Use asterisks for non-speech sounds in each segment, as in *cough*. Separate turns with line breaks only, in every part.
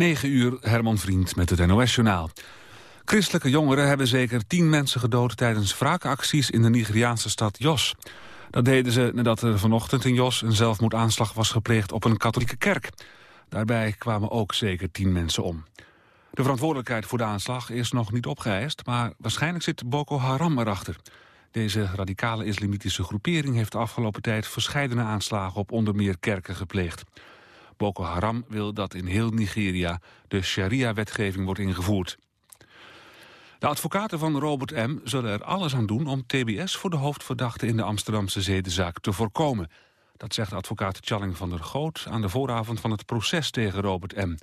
9 uur, Herman Vriend met het NOS-journaal. Christelijke jongeren hebben zeker tien mensen gedood... tijdens wraakacties in de Nigeriaanse stad Jos. Dat deden ze nadat er vanochtend in Jos een zelfmoordaanslag was gepleegd op een katholieke kerk. Daarbij kwamen ook zeker tien mensen om. De verantwoordelijkheid voor de aanslag is nog niet opgeëist... maar waarschijnlijk zit Boko Haram erachter. Deze radicale islamitische groepering heeft de afgelopen tijd... verscheidene aanslagen op onder meer kerken gepleegd. Boko Haram wil dat in heel Nigeria de sharia-wetgeving wordt ingevoerd. De advocaten van Robert M. zullen er alles aan doen om TBS voor de hoofdverdachte in de Amsterdamse zedenzaak te voorkomen. Dat zegt advocaat Challing van der Goot aan de vooravond van het proces tegen Robert M.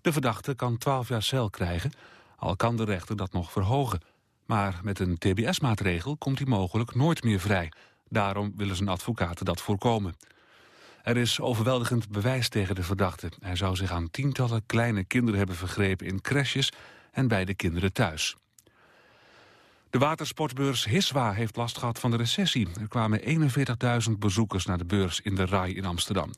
De verdachte kan 12 jaar cel krijgen, al kan de rechter dat nog verhogen. Maar met een TBS-maatregel komt hij mogelijk nooit meer vrij. Daarom willen zijn advocaten dat voorkomen. Er is overweldigend bewijs tegen de verdachte. Hij zou zich aan tientallen kleine kinderen hebben vergrepen in crèches en bij de kinderen thuis. De watersportbeurs Hiswa heeft last gehad van de recessie. Er kwamen 41.000 bezoekers naar de beurs in de RAI in Amsterdam.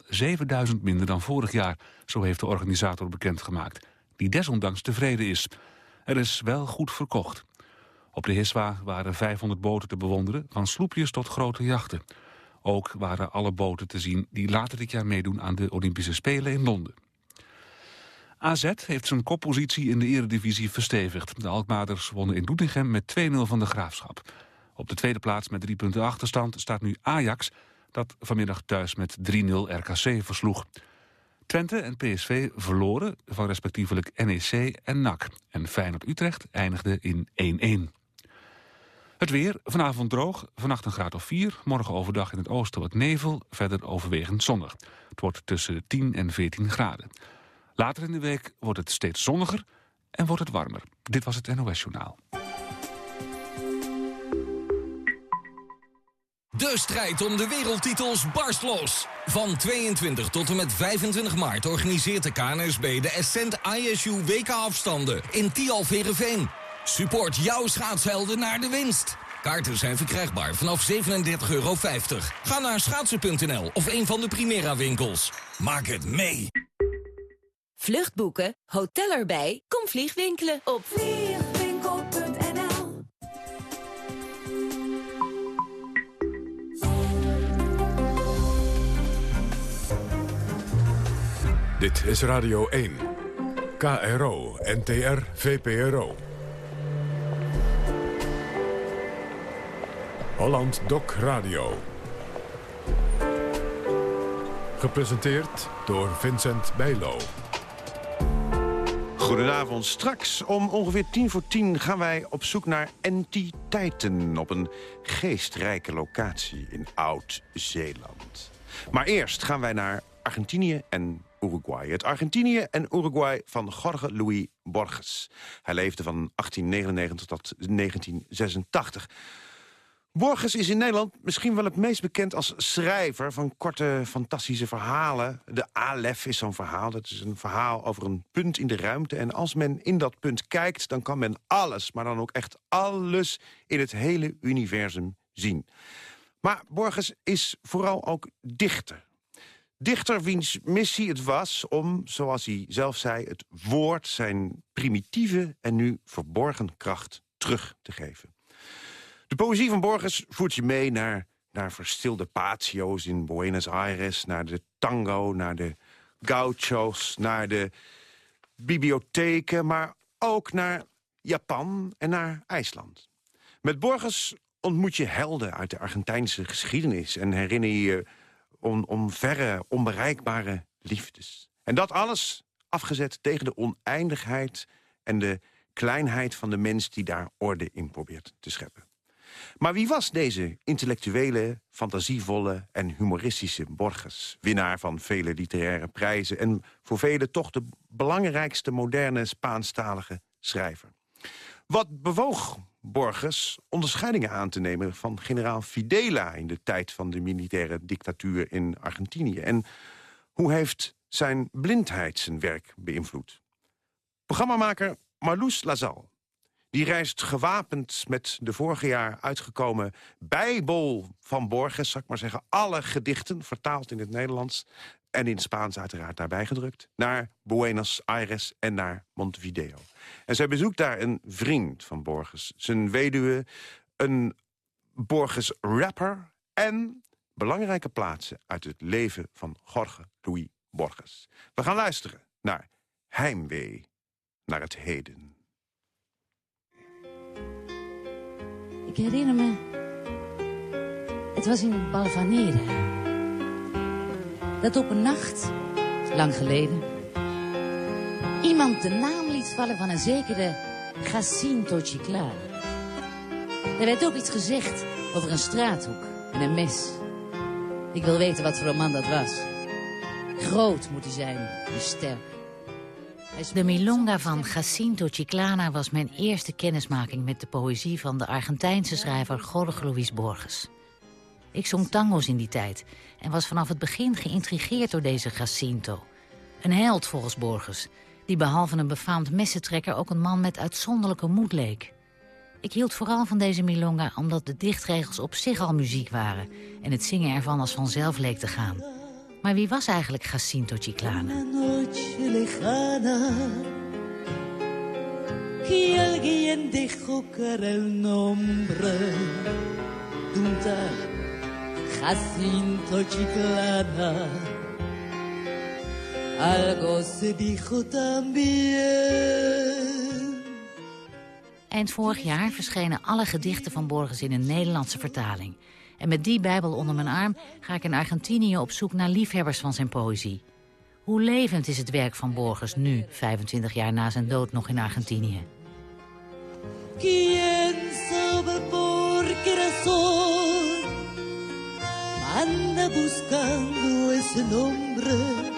7.000 minder dan vorig jaar, zo heeft de organisator bekendgemaakt. Die desondanks tevreden is. Er is wel goed verkocht. Op de Hiswa waren 500 boten te bewonderen, van sloepjes tot grote jachten. Ook waren alle boten te zien die later dit jaar meedoen aan de Olympische Spelen in Londen. AZ heeft zijn koppositie in de eredivisie verstevigd. De Alkmaarders wonnen in Doetinchem met 2-0 van de Graafschap. Op de tweede plaats met drie punten achterstand staat nu Ajax... dat vanmiddag thuis met 3-0 RKC versloeg. Twente en PSV verloren van respectievelijk NEC en NAC. En Feyenoord-Utrecht eindigde in 1-1. Het weer, vanavond droog, vannacht een graad of 4. Morgen overdag in het oosten wat nevel, verder overwegend zonnig. Het wordt tussen 10 en 14 graden. Later in de week wordt het steeds zonniger en wordt het warmer. Dit was het NOS Journaal.
De strijd om de wereldtitels barst los. Van 22 tot en met 25 maart organiseert de KNSB de Ascent ISU WK-afstanden in Tialverenveen. Support jouw schaatshelden naar de winst. Kaarten zijn verkrijgbaar vanaf 37,50 euro. Ga naar schaatsen.nl of een van de Primera winkels. Maak het mee!
Vluchtboeken, hotel erbij, kom vliegwinkelen op vliegwinkel.nl
Dit is Radio 1. KRO, NTR, VPRO. Holland Doc Radio. Gepresenteerd door Vincent Bijlo.
Goedenavond. Straks om ongeveer tien voor tien gaan wij op zoek naar entiteiten... op een geestrijke locatie in Oud-Zeeland. Maar eerst gaan wij naar Argentinië en Uruguay. Het Argentinië en Uruguay van Jorge Luis Borges. Hij leefde van 1899 tot 1986. Borges is in Nederland misschien wel het meest bekend als schrijver... van korte, fantastische verhalen. De Alef is zo'n verhaal. Dat is een verhaal over een punt in de ruimte. En als men in dat punt kijkt, dan kan men alles... maar dan ook echt alles in het hele universum zien. Maar Borges is vooral ook dichter. Dichter wiens missie het was om, zoals hij zelf zei... het woord zijn primitieve en nu verborgen kracht terug te geven. De poëzie van Borges voert je mee naar, naar verstilde patio's in Buenos Aires... naar de tango, naar de gauchos, naar de bibliotheken... maar ook naar Japan en naar IJsland. Met Borges ontmoet je helden uit de Argentijnse geschiedenis... en herinner je je om, om verre, onbereikbare liefdes. En dat alles afgezet tegen de oneindigheid en de kleinheid van de mens... die daar orde in probeert te scheppen. Maar wie was deze intellectuele, fantasievolle en humoristische Borges? Winnaar van vele literaire prijzen... en voor velen toch de belangrijkste moderne Spaanstalige schrijver. Wat bewoog Borges onderscheidingen aan te nemen... van generaal Fidela in de tijd van de militaire dictatuur in Argentinië? En hoe heeft zijn blindheid zijn werk beïnvloed? Programmamaker Marloes Lazal die reist gewapend met de vorige jaar uitgekomen Bijbel van Borges, zal ik maar zeggen. Alle gedichten, vertaald in het Nederlands. en in Spaans uiteraard daarbij gedrukt... naar Buenos Aires en naar Montevideo. En zij bezoekt daar een vriend van Borges. Zijn weduwe, een Borges-rapper... en belangrijke plaatsen uit het leven van Jorge Luis Borges. We gaan luisteren naar Heimwee naar het heden.
Ik herinner me... Het was in Balvanera. Dat op een nacht, lang geleden... iemand de naam liet vallen van een zekere Jacinto Chiclara. Er werd ook iets gezegd over een straathoek en een mes. Ik wil weten wat voor een man dat was. Groot moet hij zijn en sterk. De Milonga van Jacinto Chiclana was mijn eerste kennismaking met de poëzie van de Argentijnse schrijver Jorge Luis Borges. Ik zong tango's in die tijd en was vanaf het begin geïntrigeerd door deze Jacinto. Een held volgens Borges, die behalve een befaamd messentrekker ook een man met uitzonderlijke moed leek. Ik hield vooral van deze milonga omdat de dichtregels op zich al muziek waren... en het zingen ervan als vanzelf leek te gaan. Maar wie was eigenlijk Jacinto Chiclana?
que alguien dejó caer el nombre de un tal Jacinto Chiclana. Algo se dijo también.
Eind vorig jaar verschenen alle gedichten van Borges in een Nederlandse vertaling. En met die bijbel onder mijn arm ga ik in Argentinië op zoek naar liefhebbers van zijn poëzie. Hoe levend is het werk van Borges nu, 25 jaar na zijn dood, nog in Argentinië?
¿Quién sabe por qué anda buscando ese nombre?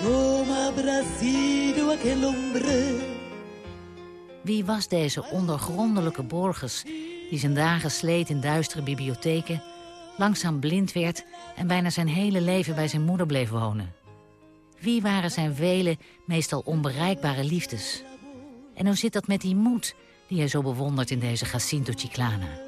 Cómo habrá sido.
Wie was deze ondergrondelijke Borges die zijn dagen sleet in duistere bibliotheken, langzaam blind werd en bijna zijn hele leven bij zijn moeder bleef wonen? Wie waren zijn vele, meestal onbereikbare liefdes? En hoe zit dat met die moed die hij zo bewondert in deze Jacinto Chiclana?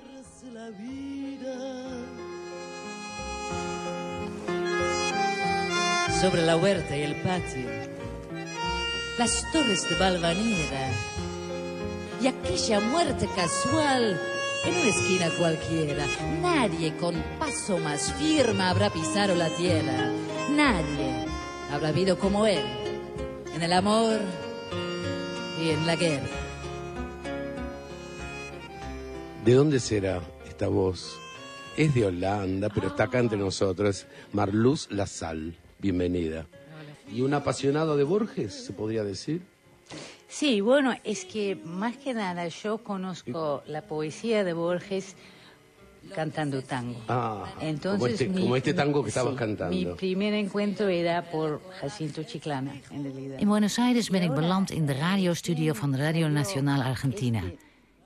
Sobre la huerta y el patio, las torres de Valvanera y aquella muerte casual en una esquina cualquiera. Nadie con paso más firme habrá pisado la tierra. Nadie habrá vivido como él en el amor y en la guerra.
¿De dónde será esta voz? Es de Holanda, pero está acá entre nosotros. Marluz Lasal, bienvenida. ¿Y un apasionado de Borges, se podría decir?
Sí, bueno, es que más que nada yo conozco la poesía de Borges cantando tango.
Ah,
Entonces,
como, este,
mi-
como este tango que estabas
sí,
cantando.
Mi primer encuentro era por Jacinto Chiclana, en realidad. In Buenos Aires ben ik beland in de radiostudio van Radio Nacional Argentina.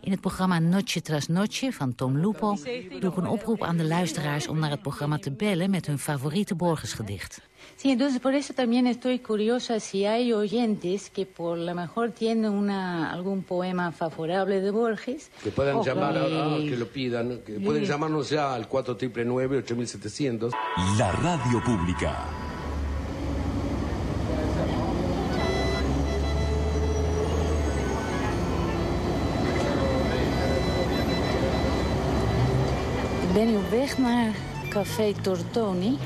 In het programma Noche tras Noche van Tom Lupo doe ik een oproep aan de luisteraars om naar het programma te bellen met hun favoriete Borgesgedicht. Sí, entonces por eso también estoy curiosa si hay oyentes que por lo mejor tienen una, algún poema favorable de Borges.
Que puedan
o
llamar, a- ah,
que-
lo pidan, que pueden llamarnos ya al 499-8700.
La radio pública.
Ik ben nu op weg naar Café Tortoni.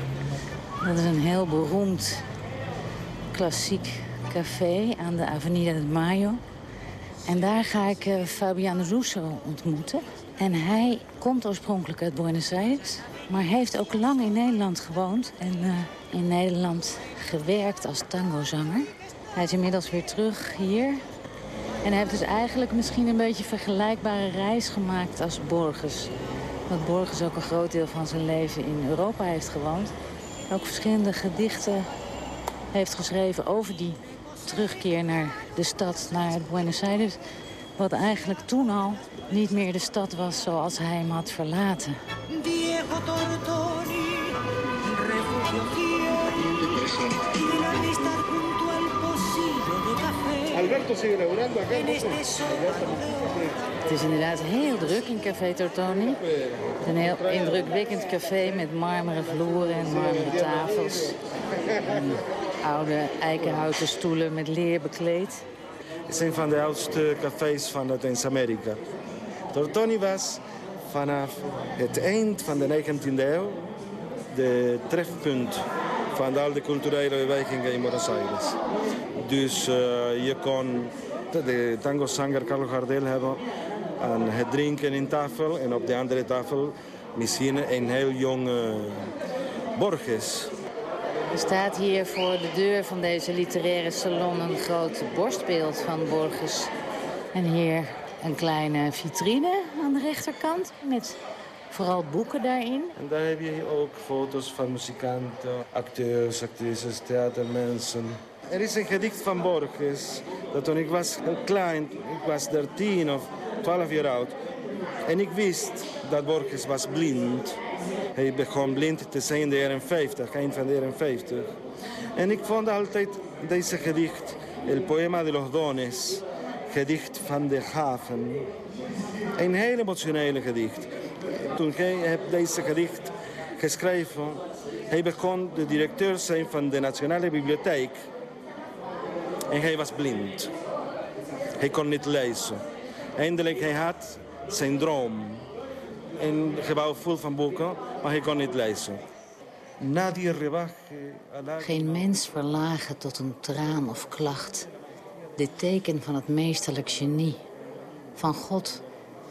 Dat is een heel beroemd klassiek café aan de Avenida de Mayo. En daar ga ik eh, Fabian Russo ontmoeten. En hij komt oorspronkelijk uit Buenos Aires... maar heeft ook lang in Nederland gewoond... en eh, in Nederland gewerkt als tangozanger. Hij is inmiddels weer terug hier... En hij heeft dus eigenlijk misschien een beetje vergelijkbare reis gemaakt als Borges. Want Borges ook een groot deel van zijn leven in Europa heeft gewoond. Ook verschillende gedichten heeft geschreven over die terugkeer naar de stad, naar Buenos Aires. Wat eigenlijk toen al niet meer de stad was zoals hij hem had verlaten. Het is inderdaad heel druk in Café Tortoni. Een heel indrukwekkend café met marmeren vloeren en marmeren tafels. En oude eikenhouten stoelen met leer bekleed.
Het is een van de oudste cafés van Latijns-Amerika. Tortoni was vanaf het eind van de 19e eeuw de trefpunt van al de culturele bewegingen in Buenos Aires. Dus uh, je kon de tango-zanger Carlos Gardel hebben aan het drinken in tafel en op de andere tafel misschien een heel jonge Borges.
Er staat hier voor de deur van deze literaire salon een groot borstbeeld van Borges. En hier een kleine vitrine aan de rechterkant met vooral boeken daarin.
En daar heb je ook foto's van muzikanten, acteurs, actrices, theatermensen. Er is een gedicht van Borges dat toen ik was klein, ik was 13 of 12 jaar oud. En ik wist dat Borges was blind. Hij begon blind te zijn in de jaren 50, eind van de jaren 50. En ik vond altijd deze gedicht, El Poema de los Dones, gedicht van de haven. Een heel emotionele gedicht. Toen hij deze gedicht geschreven, hij begon de directeur zijn van de Nationale Bibliotheek. En hij was blind. Hij kon niet lezen. Eindelijk hij had zijn droom. Een gebouw vol van boeken, maar hij kon niet lezen.
Geen mens verlagen tot een traan of klacht. Dit teken van het meesterlijk genie. Van God,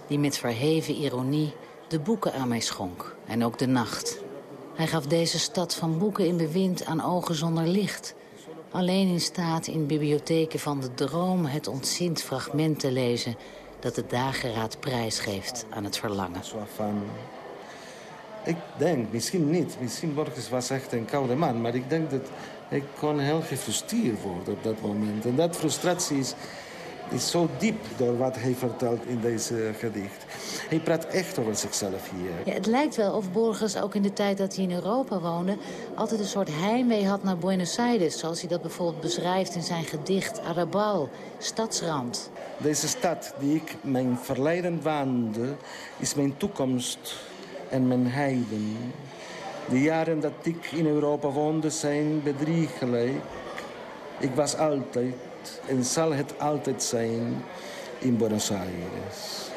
die met verheven ironie de boeken aan mij schonk. En ook de nacht. Hij gaf deze stad van boeken in bewind aan ogen zonder licht. Alleen in staat in bibliotheken van de droom het ontzint fragment te lezen dat de dageraad prijsgeeft aan het verlangen.
Ik denk, misschien niet. Misschien Borges was echt een koude man. Maar ik denk dat ik kon heel gefrustreerd worden op dat moment. En dat frustratie is, is zo diep door wat hij vertelt in deze gedicht. Hij praat echt over zichzelf hier.
Ja, het lijkt wel of Borges ook in de tijd dat hij in Europa woonde... altijd een soort heimwee had naar Buenos Aires. Zoals hij dat bijvoorbeeld beschrijft in zijn gedicht Arabal, Stadsrand.
Deze stad die ik mijn verleden waande, is mijn toekomst en mijn heiden. De jaren dat ik in Europa woonde zijn bedriegelijk. Ik was altijd en zal het altijd zijn in Buenos Aires.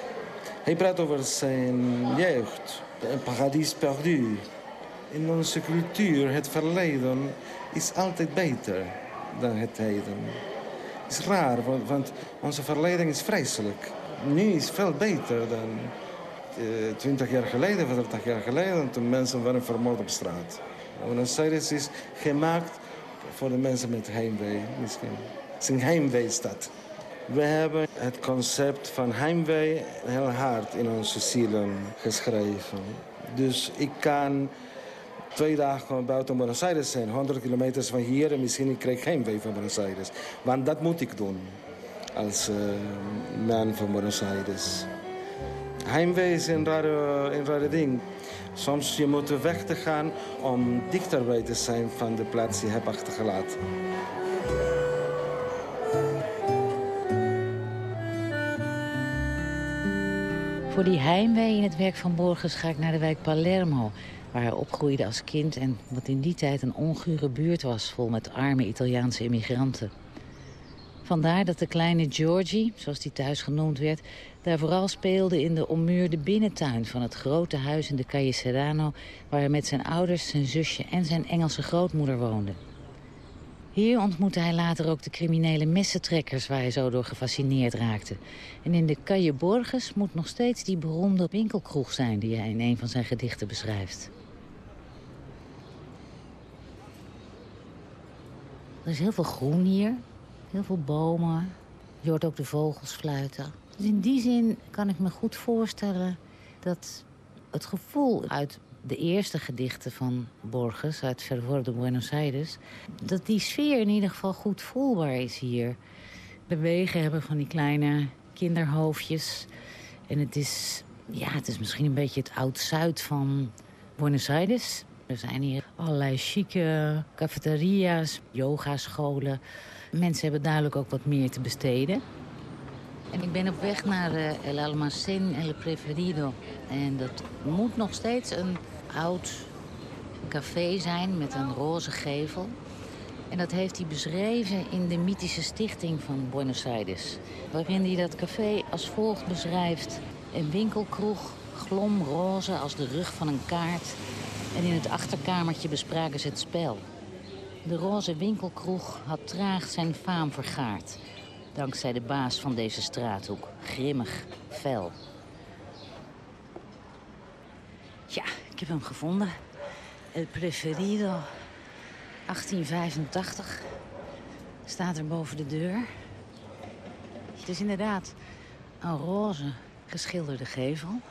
Hij praat over zijn jeugd, een paradijs perdu. In onze cultuur, het verleden is altijd beter dan het heden. Het is raar, want onze verleden is vreselijk. Nu is veel beter dan eh, twintig jaar geleden, 30 jaar geleden, toen mensen waren vermoord op straat. Buenos Aires is gemaakt voor de mensen met heimwee, misschien. Het is een heimweestad. We hebben het concept van heimwee heel hard in onze zielen geschreven. Dus ik kan twee dagen buiten Buenos Aires zijn, 100 kilometer van hier... en misschien krijg ik heimwee van Buenos Aires. Want dat moet ik doen als uh, man van Buenos Aires. Heimwee is een rare, een rare ding. Soms je moet weg te gaan om dichterbij te zijn van de plaats die je hebt achtergelaten.
Voor die heimwee in het werk van Borges ga ik naar de wijk Palermo... waar hij opgroeide als kind en wat in die tijd een ongure buurt was... vol met arme Italiaanse immigranten. Vandaar dat de kleine Georgie, zoals die thuis genoemd werd... daar vooral speelde in de ommuurde binnentuin van het grote huis in de Calle Serrano... waar hij met zijn ouders, zijn zusje en zijn Engelse grootmoeder woonde. Hier ontmoette hij later ook de criminele messentrekkers... waar hij zo door gefascineerd raakte. En in de Calle Borges moet nog steeds die beroemde winkelkroeg zijn... die hij in een van zijn gedichten beschrijft. Er is heel veel groen hier. Heel veel bomen. Je hoort ook de vogels fluiten. Dus in die zin kan ik me goed voorstellen... dat het gevoel uit de eerste gedichten van Borges uit Fervor Buenos Aires... dat die sfeer in ieder geval goed voelbaar is hier. De wegen hebben van die kleine kinderhoofdjes. En het is, ja, het is misschien een beetje het oud-Zuid van Buenos Aires. Er zijn hier allerlei chique cafeteria's, yogascholen. Mensen hebben duidelijk ook wat meer te besteden. En ik ben op weg naar uh, El Almacén El Preferido. En dat moet nog steeds een oud café zijn met een roze gevel. En dat heeft hij beschreven in de mythische stichting van Buenos Aires. Waarin hij dat café als volgt beschrijft. Een winkelkroeg, glomroze als de rug van een kaart. En in het achterkamertje bespraken ze het spel. De roze winkelkroeg had traag zijn faam vergaard. Dankzij de baas van deze straathoek. Grimmig, fel. Ja, ik heb hem gevonden. El Preferido 1885 staat er boven de deur. Het is inderdaad een roze geschilderde gevel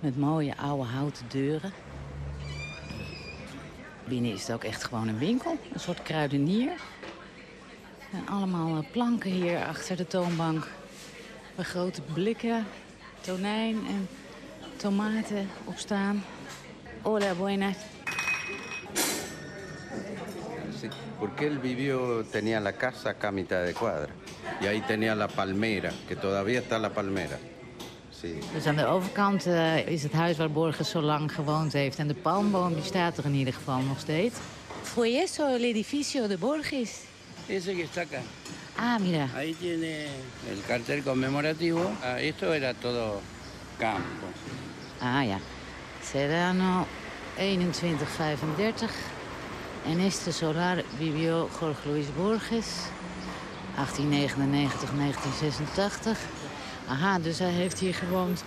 met mooie oude houten deuren. Binnen is het ook echt gewoon een winkel, een soort kruidenier. En allemaal eh, planken hier achter de toonbank. Waar grote blikken, tonijn en tomaten op staan. Hola, buenas.
porque él vivió, tenía la casa acá a mitad de cuadra. Y ahí tenía la palmera, que todavía está la palmera. Sí.
Dus aan de overkant uh, is het huis waar Borges zo lang gewoond heeft. En de palmboom die staat er in ieder geval nog steeds. Fue eso el edificio de Borges?
Ese que está acá.
Ah, mira.
Ahí tiene el cartel conmemorativo. Ah, esto era todo campo.
Ah ja. Serrano 2135. En este Solar vivió Jorge Luis Borges. 1899-1986. Aha, dus hij heeft hier gewoond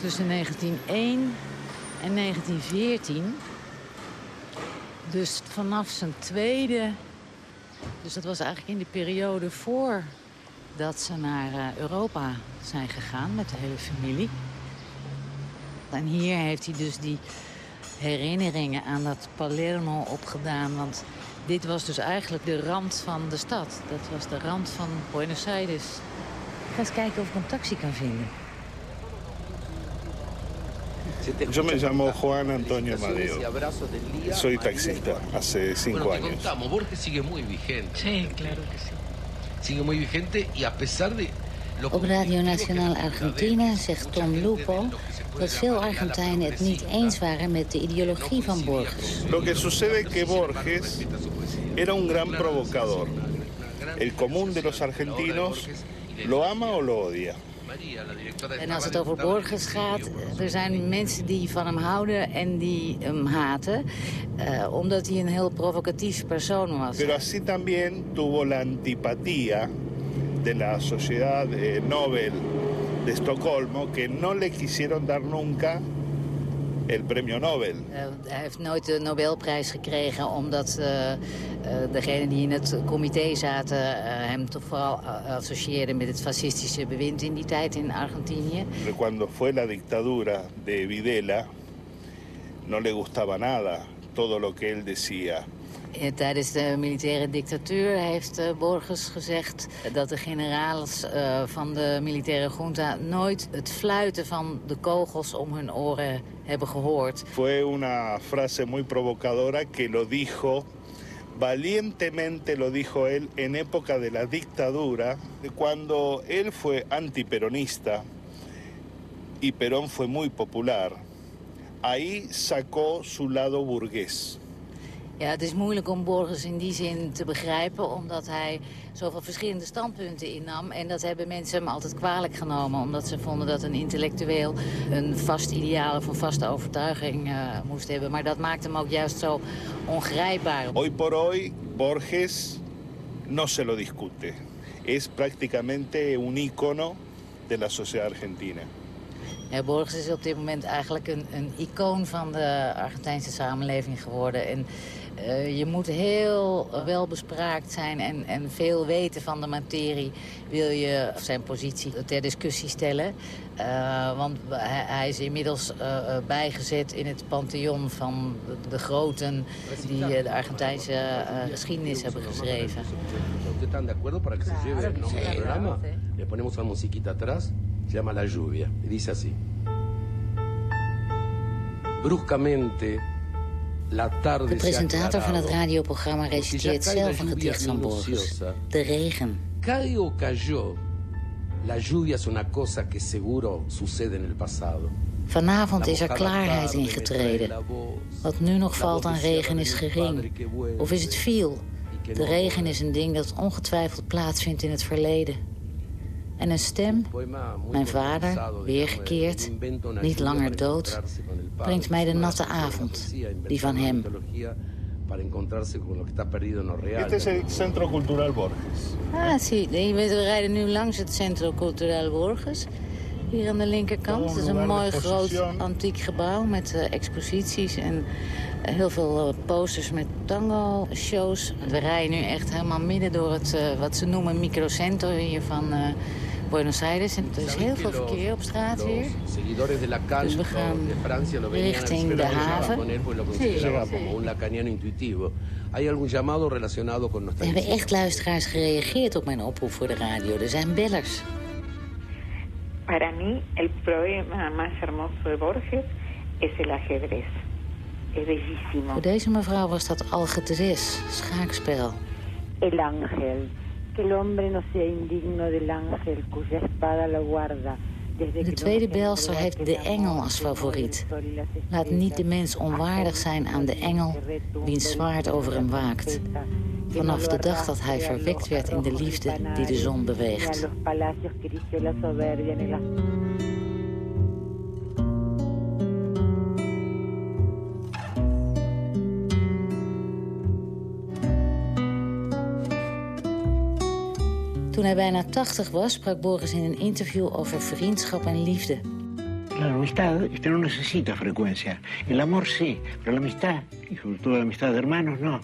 tussen 1901 en 1914. Dus vanaf zijn tweede... Dus dat was eigenlijk in de periode voor dat ze naar eh, Europa zijn gegaan met de hele familie. En hier heeft hij dus die herinneringen aan dat Palermo opgedaan. Want dit was dus eigenlijk de rand van de stad. Dat was de rand van Buenos Aires. Ik ga eens kijken of ik een taxi kan vinden.
Yo me llamo Juan Antonio Amadeo. Soy taxista hace cinco años.
contamos, Borges sigue muy vigente.
Sí, claro que sí.
Sigue muy vigente y a pesar de...
Op Radio Nacional Argentina zegt Tom Lupo dat veel Argentijnen het niet eens waren met de ideologie van Borges.
Lo que sucede es que Borges era un gran provocador. El común de los argentinos lo ama o lo odia.
En als het over Borges gaat, er zijn mensen die van hem houden en die hem haten. Uh, omdat hij een heel provocatief persoon was.
Pero así también tuvo la antipatía de la Sociedad eh, Nobel de Estocolmo, que no le quisieron dar nunca el premio Nobel.
Uh, hij heeft nooit de Nobelprijs gekregen omdat uh, uh, degenen die in het comité zaten hem toch vooral associeerden met het fascistische bewind in die tijd in Argentinië.
Cuando fue la dictadura de Videla, no le gustaba nada todo lo que él decía.
Tijdens de militaire dictatuur heeft uh, Borges gezegd dat de generaals uh, van de militaire junta nooit het fluiten van de kogels om hun oren hebben gehoord.
Fue una frase muy provocadora que lo dijo valientemente lo dijo él en época de la dictadura, cuando él fue antiperonista y Perón fue muy popular. Ahí sacó su lado burgués.
Ja, het is moeilijk om Borges in die zin te begrijpen... omdat hij zoveel verschillende standpunten innam. En dat hebben mensen hem altijd kwalijk genomen... omdat ze vonden dat een intellectueel een vast ideaal of een vaste overtuiging uh, moest hebben. Maar dat maakt hem ook juist zo ongrijpbaar.
Hoy por hoy, Borges no se lo discute. Es prácticamente un icono de la sociedad argentina.
Ja, Borges is op dit moment eigenlijk een, een icoon van de Argentijnse samenleving geworden. En je moet heel welbespraakt zijn en, en veel weten van de materie... wil je zijn positie ter discussie stellen. Uh, want hij, hij, is inmiddels uh, bijgezet in het pantheon van de, de groten... die de Argentijnse geschiedenis hebben geschreven.
¿Están de acuerdo para que se lleve el nombre del programa? Le ponemos una musiquita atrás, se llama La Lluvia, y dice así. Bruscamente
De presentator van het radioprogramma reciteert zelf een gedicht van Borges. De regen.
Cayó. La lluvia es una cosa que seguro sucede en el pasado.
Vanavond is er klaarheid ingetreden. Wat nu nog valt aan regen is gering. Of is het veel? De regen is een ding dat ongetwijfeld plaatsvindt in het verleden. En een stem, mijn vader, weergekeerd, niet langer dood... brengt mij de natte avond, die van hem.
Este es el Centro Cultural Borges.
Ah, zie, we rijden nu langs het Centro Cultural Borges. Hier aan de linkerkant. Het is een mooi groot antiek gebouw met uh, exposities en uh, heel veel uh, posters met tango-shows. We rijden nu echt helemaal midden door het, wat ze noemen, microcentro hier van Buenos Aires. En er is heel veel verkeer op straat hier. Dus we gaan richting de haven. Er hebben echt luisteraars gereageerd op mijn oproep voor de radio. Er zijn bellers.
Para mí, el poema más hermoso de Borges es el ajedrez. Es bellísimo.
Voor deze mevrouw was dat algetres, schaakspel.
El ángel. Que el hombre no sea indigno del ángel cuya espada lo guarda.
De tweede belster heeft de engel als favoriet. Laat niet de mens onwaardig zijn aan de engel wiens zwaard over hem waakt. Vanaf de dag dat hij verwekt werd in de liefde die de zon beweegt. Toen hij bijna 80 was, sprak Boris in een interview over vriendschap en liefde.
La amistad este, no necesita frecuencia. El amor sí, pero la amistad, y sobre todo la amistad de hermanos, no.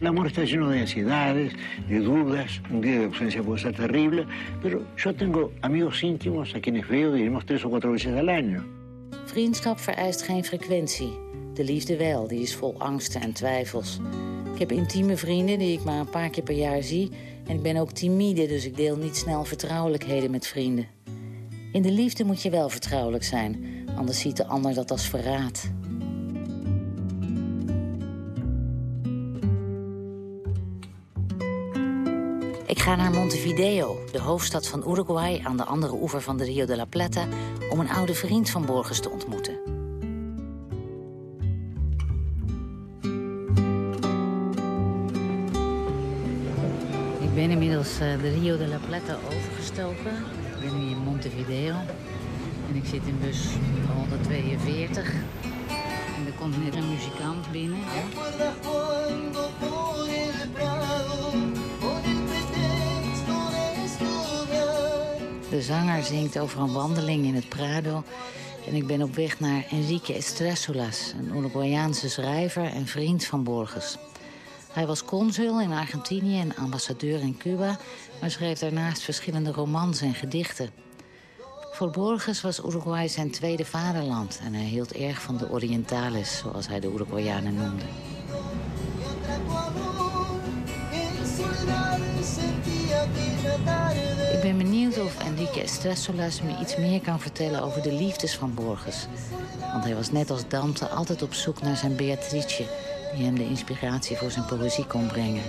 El amor está lleno de ansiedades, de dudas. Un día de ausencia puede ser terrible, pero yo tengo amigos íntimos a quienes veo, diremos, tres o cuatro veces al año.
Vriendschap vereist geen frequentie. De liefde wel, die is vol angsten en twijfels. Ik heb intieme vrienden die ik maar een paar keer per jaar zie. En ik ben ook timide, dus ik deel niet snel vertrouwelijkheden met vrienden. In de liefde moet je wel vertrouwelijk zijn, anders ziet de ander dat als verraad. Ik ga naar Montevideo, de hoofdstad van Uruguay... aan de andere oever van de Rio de la Plata... om een oude vriend van Borges te ontmoeten. Ben inmiddels uh, de Rio de la Plata overgestoken. Ik ben nu in Montevideo. En ik zit in bus 142. En er komt net een muzikant binnen. De zanger zingt over een wandeling in het Prado. En ik ben op weg naar Enrique Estresulas, een Uruguayaanse schrijver en vriend van Borges. Hij was consul in Argentinië en ambassadeur in Cuba... maar schreef daarnaast verschillende romans en gedichten. Voor Borges was Uruguay zijn tweede vaderland... en hij hield erg van de Orientales, zoals hij de Uruguayanen noemde. Ik ben benieuwd of Enrique Estressolas me iets meer kan vertellen over de liefdes van Borges. Want hij was net als Dante altijd op zoek naar zijn Beatrice... die hem de inspiratie voor zijn poëzie kon brengen.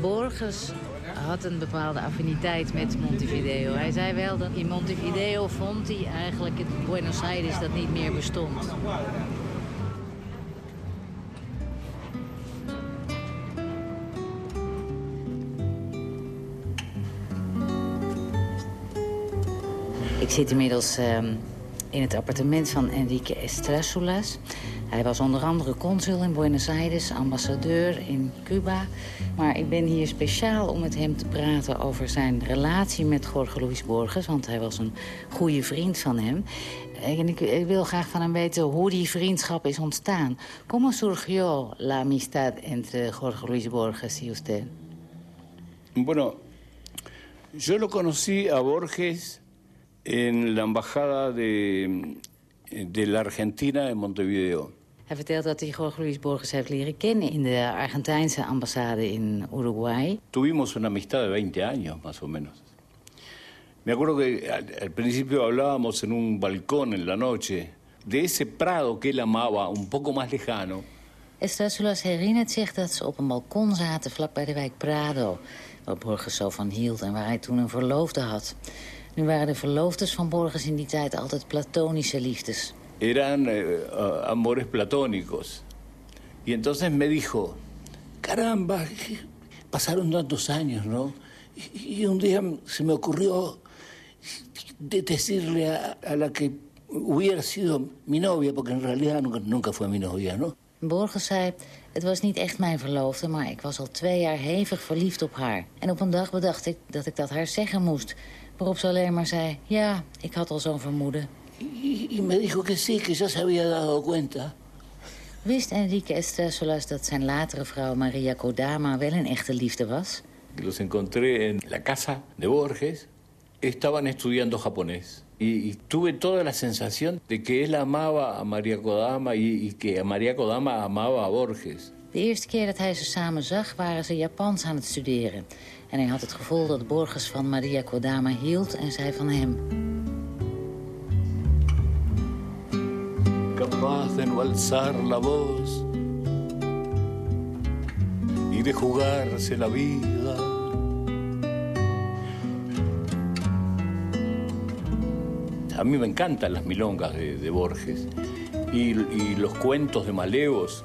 Borges had een bepaalde affiniteit met Montevideo. Hij zei wel dat in Montevideo vond hij eigenlijk het Buenos Aires dat niet meer bestond. Ik zit inmiddels uh, in het appartement van Enrique Estrasulas. Hij was onder andere consul in Buenos Aires, ambassadeur in Cuba. Maar ik ben hier speciaal om met hem te praten over zijn relatie met Jorge Luis Borges. Want hij was een goede vriend van hem. En ik, wil graag van hem weten hoe die vriendschap is ontstaan. ¿Cómo surgió la amistad entre Jorge Luis Borges y usted?
Bueno, yo lo conocí a Borges en la embajada de, de la Argentina en Montevideo.
Hij vertelt dat hij Jorge Luis Borges heeft leren kennen... in de Argentijnse ambassade in Uruguay.
Tuvimos una amistad de 20 años, más o menos. Me acuerdo que al, al principio hablábamos en un balcón en la noche de ese prado que él amaba, un poco más lejano.
Estasulas herinnert zich dat ze op een balkon zaten vlakbij de wijk Prado... waar Borges zo van hield en waar hij toen een verloofde had. Nu waren de verloofdes van Borges in die tijd altijd platonische liefdes.
Eran uh, amores platónicos. Y entonces me dijo, caramba, pasaron tantos años, ¿no? Y, y un día se me ocurrió de decirle a, a, la que hubiera sido mi novia, porque en realidad nunca, nunca fue mi novia, ¿no?
Borges zei, het was niet echt mijn verloofde... maar ik was al twee jaar hevig verliefd op haar. En op een dag bedacht ik dat ik dat haar zeggen moest. Waarop ze alleen maar zei, ja, ik had al zo'n vermoeden.
Y, me dijo que sí, que ya se había dado cuenta.
Wist Enrique Estresolas dat zijn latere vrouw Maria Kodama wel een echte liefde was?
Los encontré en la casa de Borges. Estaban estudiando japonés. Y, y, tuve toda la sensación de que él amaba a María Kodama y, y, que María Kodama amaba a Borges.
De eerste keer dat hij ze samen zag, waren ze Japans aan het studeren. En hij had het gevoel dat Borges van Maria Kodama hield en zij van hem.
Capaz de no alzar la voz y de jugarse la vida. A mí me encantan las milongas de, de Borges y, y, los cuentos de Malevos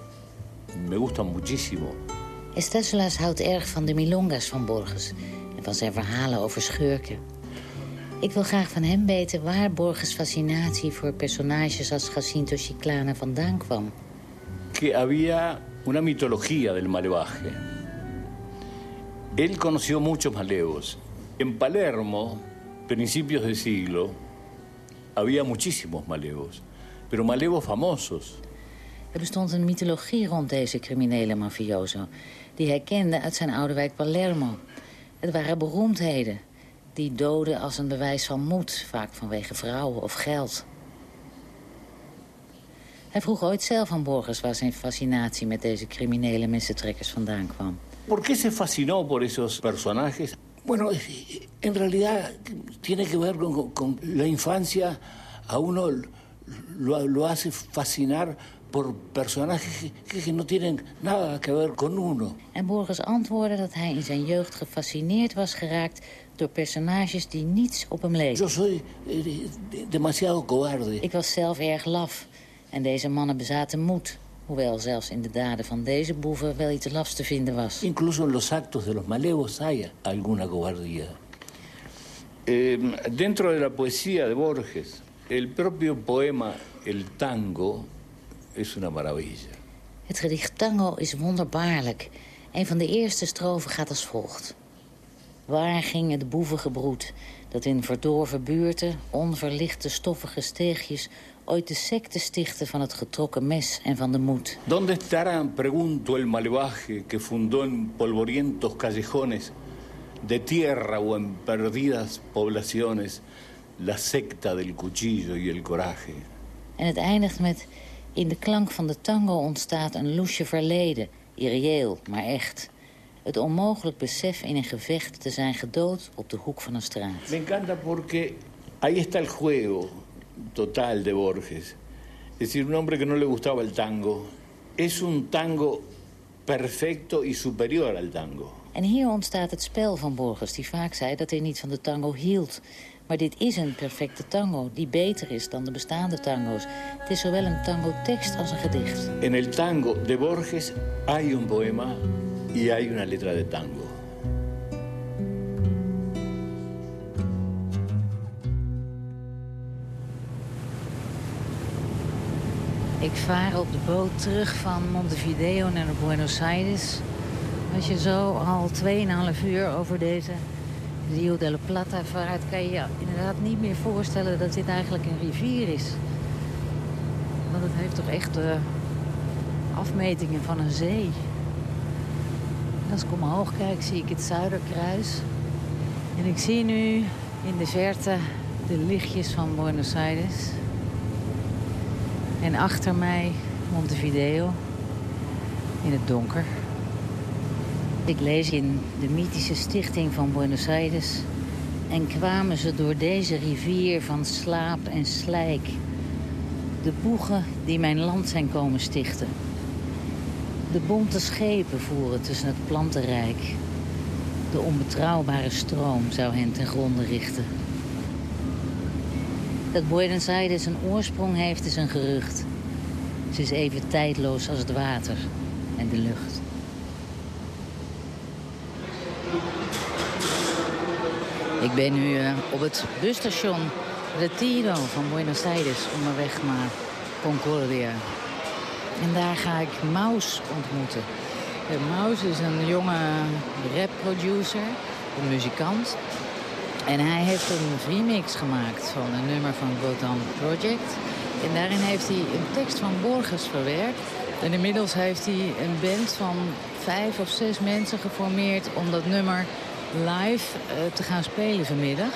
me gustan muchísimo.
Estesselas houdt erg van de milongas van Borges en van zijn verhalen over schurken. Ik wil graag van hem weten waar Borges' fascinatie voor personages als Jacinto Chiclana vandaan kwam.
Que había una mitología del malevaje. Él conoció muchos malevos. En Palermo, principios de siglo, había muchísimos malevos, pero malevos famosos.
Er bestond een mythologie rond deze criminele mafioso... die hij kende uit zijn oude wijk Palermo. Het waren beroemdheden, die doden als een bewijs van moed... vaak vanwege vrouwen of geld. Hij vroeg ooit zelf aan Borges waar zijn fascinatie... met deze criminele missentrekkers vandaan kwam.
¿Por qué se fascinó por esos personajes? Bueno, en realidad tiene que ver con, con la infancia. A uno lo, lo, hace fascinar por personajes que, no tienen nada que ver con uno.
En Borges antwoordde dat hij in zijn jeugd gefascineerd was geraakt door personages die niets op hem leken.
Yo soy eh, demasiado cobarde.
Ik was zelf erg laf en deze mannen bezaten moed. Hoewel zelfs in de daden van deze boeven wel iets lafs te vinden was.
Incluso en los actos de los malevos hay alguna cobardía. Eh, dentro de la poesía de Borges, el propio poema El Tango es una maravilla.
Het gedicht Tango is wonderbaarlijk. Een van de eerste strofen gaat als volgt. Waar ging het boevengebroed dat in verdorven buurten... onverlichte stoffige steegjes ooit de secte stichten van het getrokken mes en van de moed.
¿Dónde estará, pregunto, el malevaje que fundó en polvorientos callejones de tierra o en perdidas poblaciones la secta del cuchillo y el coraje?
En het eindigt met... In de klank van de tango ontstaat een loesje verleden, irreëel, maar echt. Het onmogelijk besef in een gevecht te zijn gedood op de hoek van een straat.
Me encanta porque ahí está el juego total de Borges. Es decir, un hombre que no le gustaba el tango. Es un tango perfecto y superior al tango.
En hier ontstaat het spel van Borges, die vaak zei dat hij niet van de tango hield. Maar dit is een perfecte tango, die beter is dan de bestaande tango's. Het is zowel een tango-tekst als een gedicht.
En el tango de Borges hay un poema y hay una letra de tango.
Ik vaar op de boot terug van Montevideo naar Buenos Aires. Als je zo al 2,5 uur over deze Rio de la Plata vaart... kan je je inderdaad niet meer voorstellen dat dit eigenlijk een rivier is. Want het heeft toch echt uh, afmetingen van een zee. Als ik omhoog kijk, zie ik het Zuiderkruis. En ik zie nu in de verte de lichtjes van Buenos Aires. En achter mij Montevideo. In het donker. Ik lees in de mythische stichting van Buenos Aires... en kwamen ze door deze rivier van slaap en slijk... de boegen die mijn land zijn komen stichten. De bonte schepen voeren tussen het plantenrijk. De onbetrouwbare stroom zou hen ten gronde richten. Dat Buenos Aires een oorsprong heeft is een gerucht. Ze is even tijdloos als het water en de lucht. Ik ben nu uh, op het busstation Retiro van Buenos Aires onderweg naar Concordia. En daar ga ik Maus ontmoeten. Uh, Maus is een jonge rap-producer, een muzikant. En hij heeft een remix gemaakt van een nummer van Gotham Project. En daarin heeft hij een tekst van Borges verwerkt. En inmiddels heeft hij een band van vijf of zes mensen geformeerd... om dat nummer live uh, te gaan spelen vanmiddag.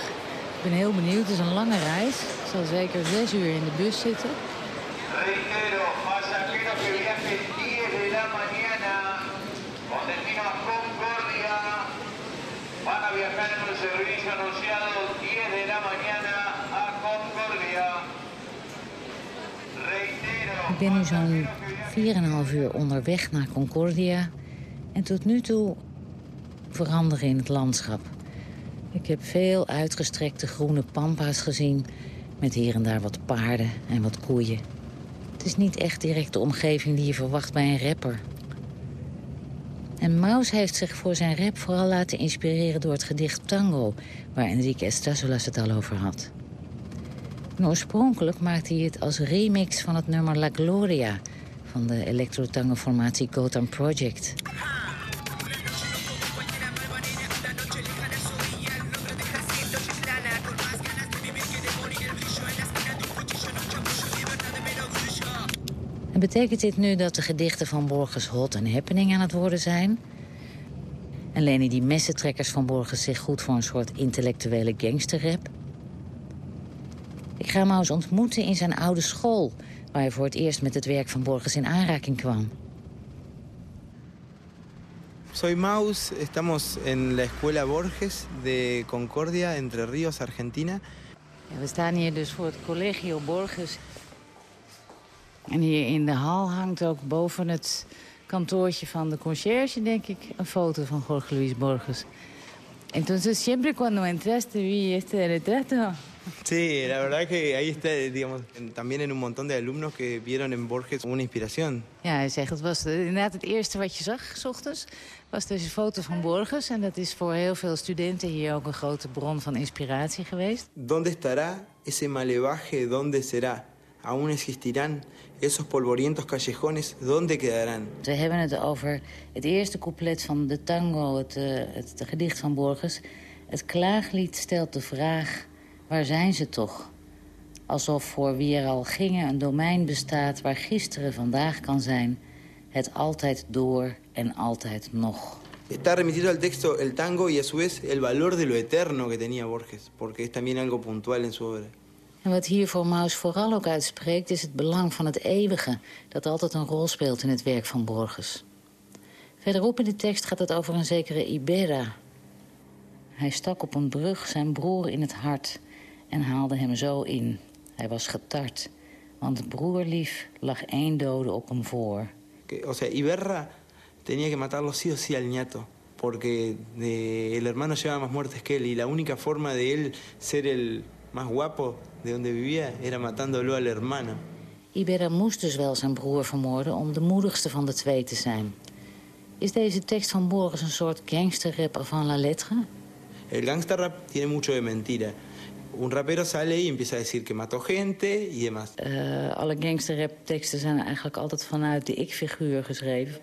Ik ben heel benieuwd. Het is een lange reis. Ik zal zeker zes uur in de bus zitten.
Reitero, pasajero que viaje 10 de la mañana con destino a Concordia. Van a viajar en un servicio anunciado 10 de la mañana a Concordia. Reitero.
Ik ben nu zo'n 4,5 uur onderweg naar Concordia. En tot nu toe veranderen in het landschap. Ik heb veel uitgestrekte groene pampa's gezien... met hier en daar wat paarden en wat koeien. Het is niet echt direct de omgeving die je verwacht bij een rapper. En Maus heeft zich voor zijn rap vooral laten inspireren door het gedicht Tango... waar Enrique Estasolas het al over had. Oorspronkelijk maakte hij het als remix van het nummer La Gloria... van de electro-tango-formatie Gotham Project. En betekent dit nu dat de gedichten van Borges hot en happening aan het worden zijn? En lenen die messentrekkers van Borges zich goed voor een soort intellectuele gangsterrap? Ik ga Maus ontmoeten in zijn oude school... waar hij voor het eerst met het werk van Borges in aanraking kwam.
Soy Maus, estamos en la Escuela Borges de Concordia, Entre Ríos, Argentina.
Ja, we staan hier dus voor het Collegio Borges. En hier in de hal hangt ook boven het kantoortje van de conciërge, denk ik, een foto van Jorge Luis Borges. Entonces, siempre cuando entraste vi este retrato.
Sí, la verdad que ahí está, digamos, también en un montón de alumnos que vieron en Borges una inspiración.
Ja, hij zegt, het was inderdaad het eerste wat je zag, s ochtends, was deze foto van Borges. En dat is voor heel veel studenten hier ook een grote bron van inspiratie geweest.
¿Dónde estará ese malevaje? ¿Dónde será? ¿Aún existirán esos polvorientos callejones? ¿Dónde quedarán?
We hebben het over het eerste couplet van de tango, het, eh, het, gedicht van Borges. Het klaaglied stelt de vraag, waar zijn ze toch? Alsof voor wie er al gingen een domein bestaat... waar gisteren vandaag kan zijn. Het altijd door en altijd nog.
Está remitido al texto el tango y a su vez el valor de lo eterno que tenía Borges, porque es también algo puntual en su obra.
En wat hier voor Maus vooral ook uitspreekt... is het belang van het eeuwige... dat altijd een rol speelt in het werk van Borges. Verderop in de tekst gaat het over een zekere Ibera. Hij stak op een brug zijn broer in het hart... en haalde hem zo in. Hij was getart, want broerlief lag één dode op hem voor.
O sea, Iberra tenía que matarlo sí o sí al ñato, porque el hermano llevaba más muertes que él y la única forma de él ser el más guapo de donde vivía era matándolo al hermano.
Ibera moest dus wel zijn broer vermoorden om de moedigste van de twee te zijn. Is deze tekst van Borges een soort gangsterrap avant la lettre?
El gangsterrap tiene mucho de mentira. Un rapero sale y empieza a decir que mató gente y demás.
Eh, alle gangsterrap-teksten zijn eigenlijk altijd vanuit de ik-figuur geschreven.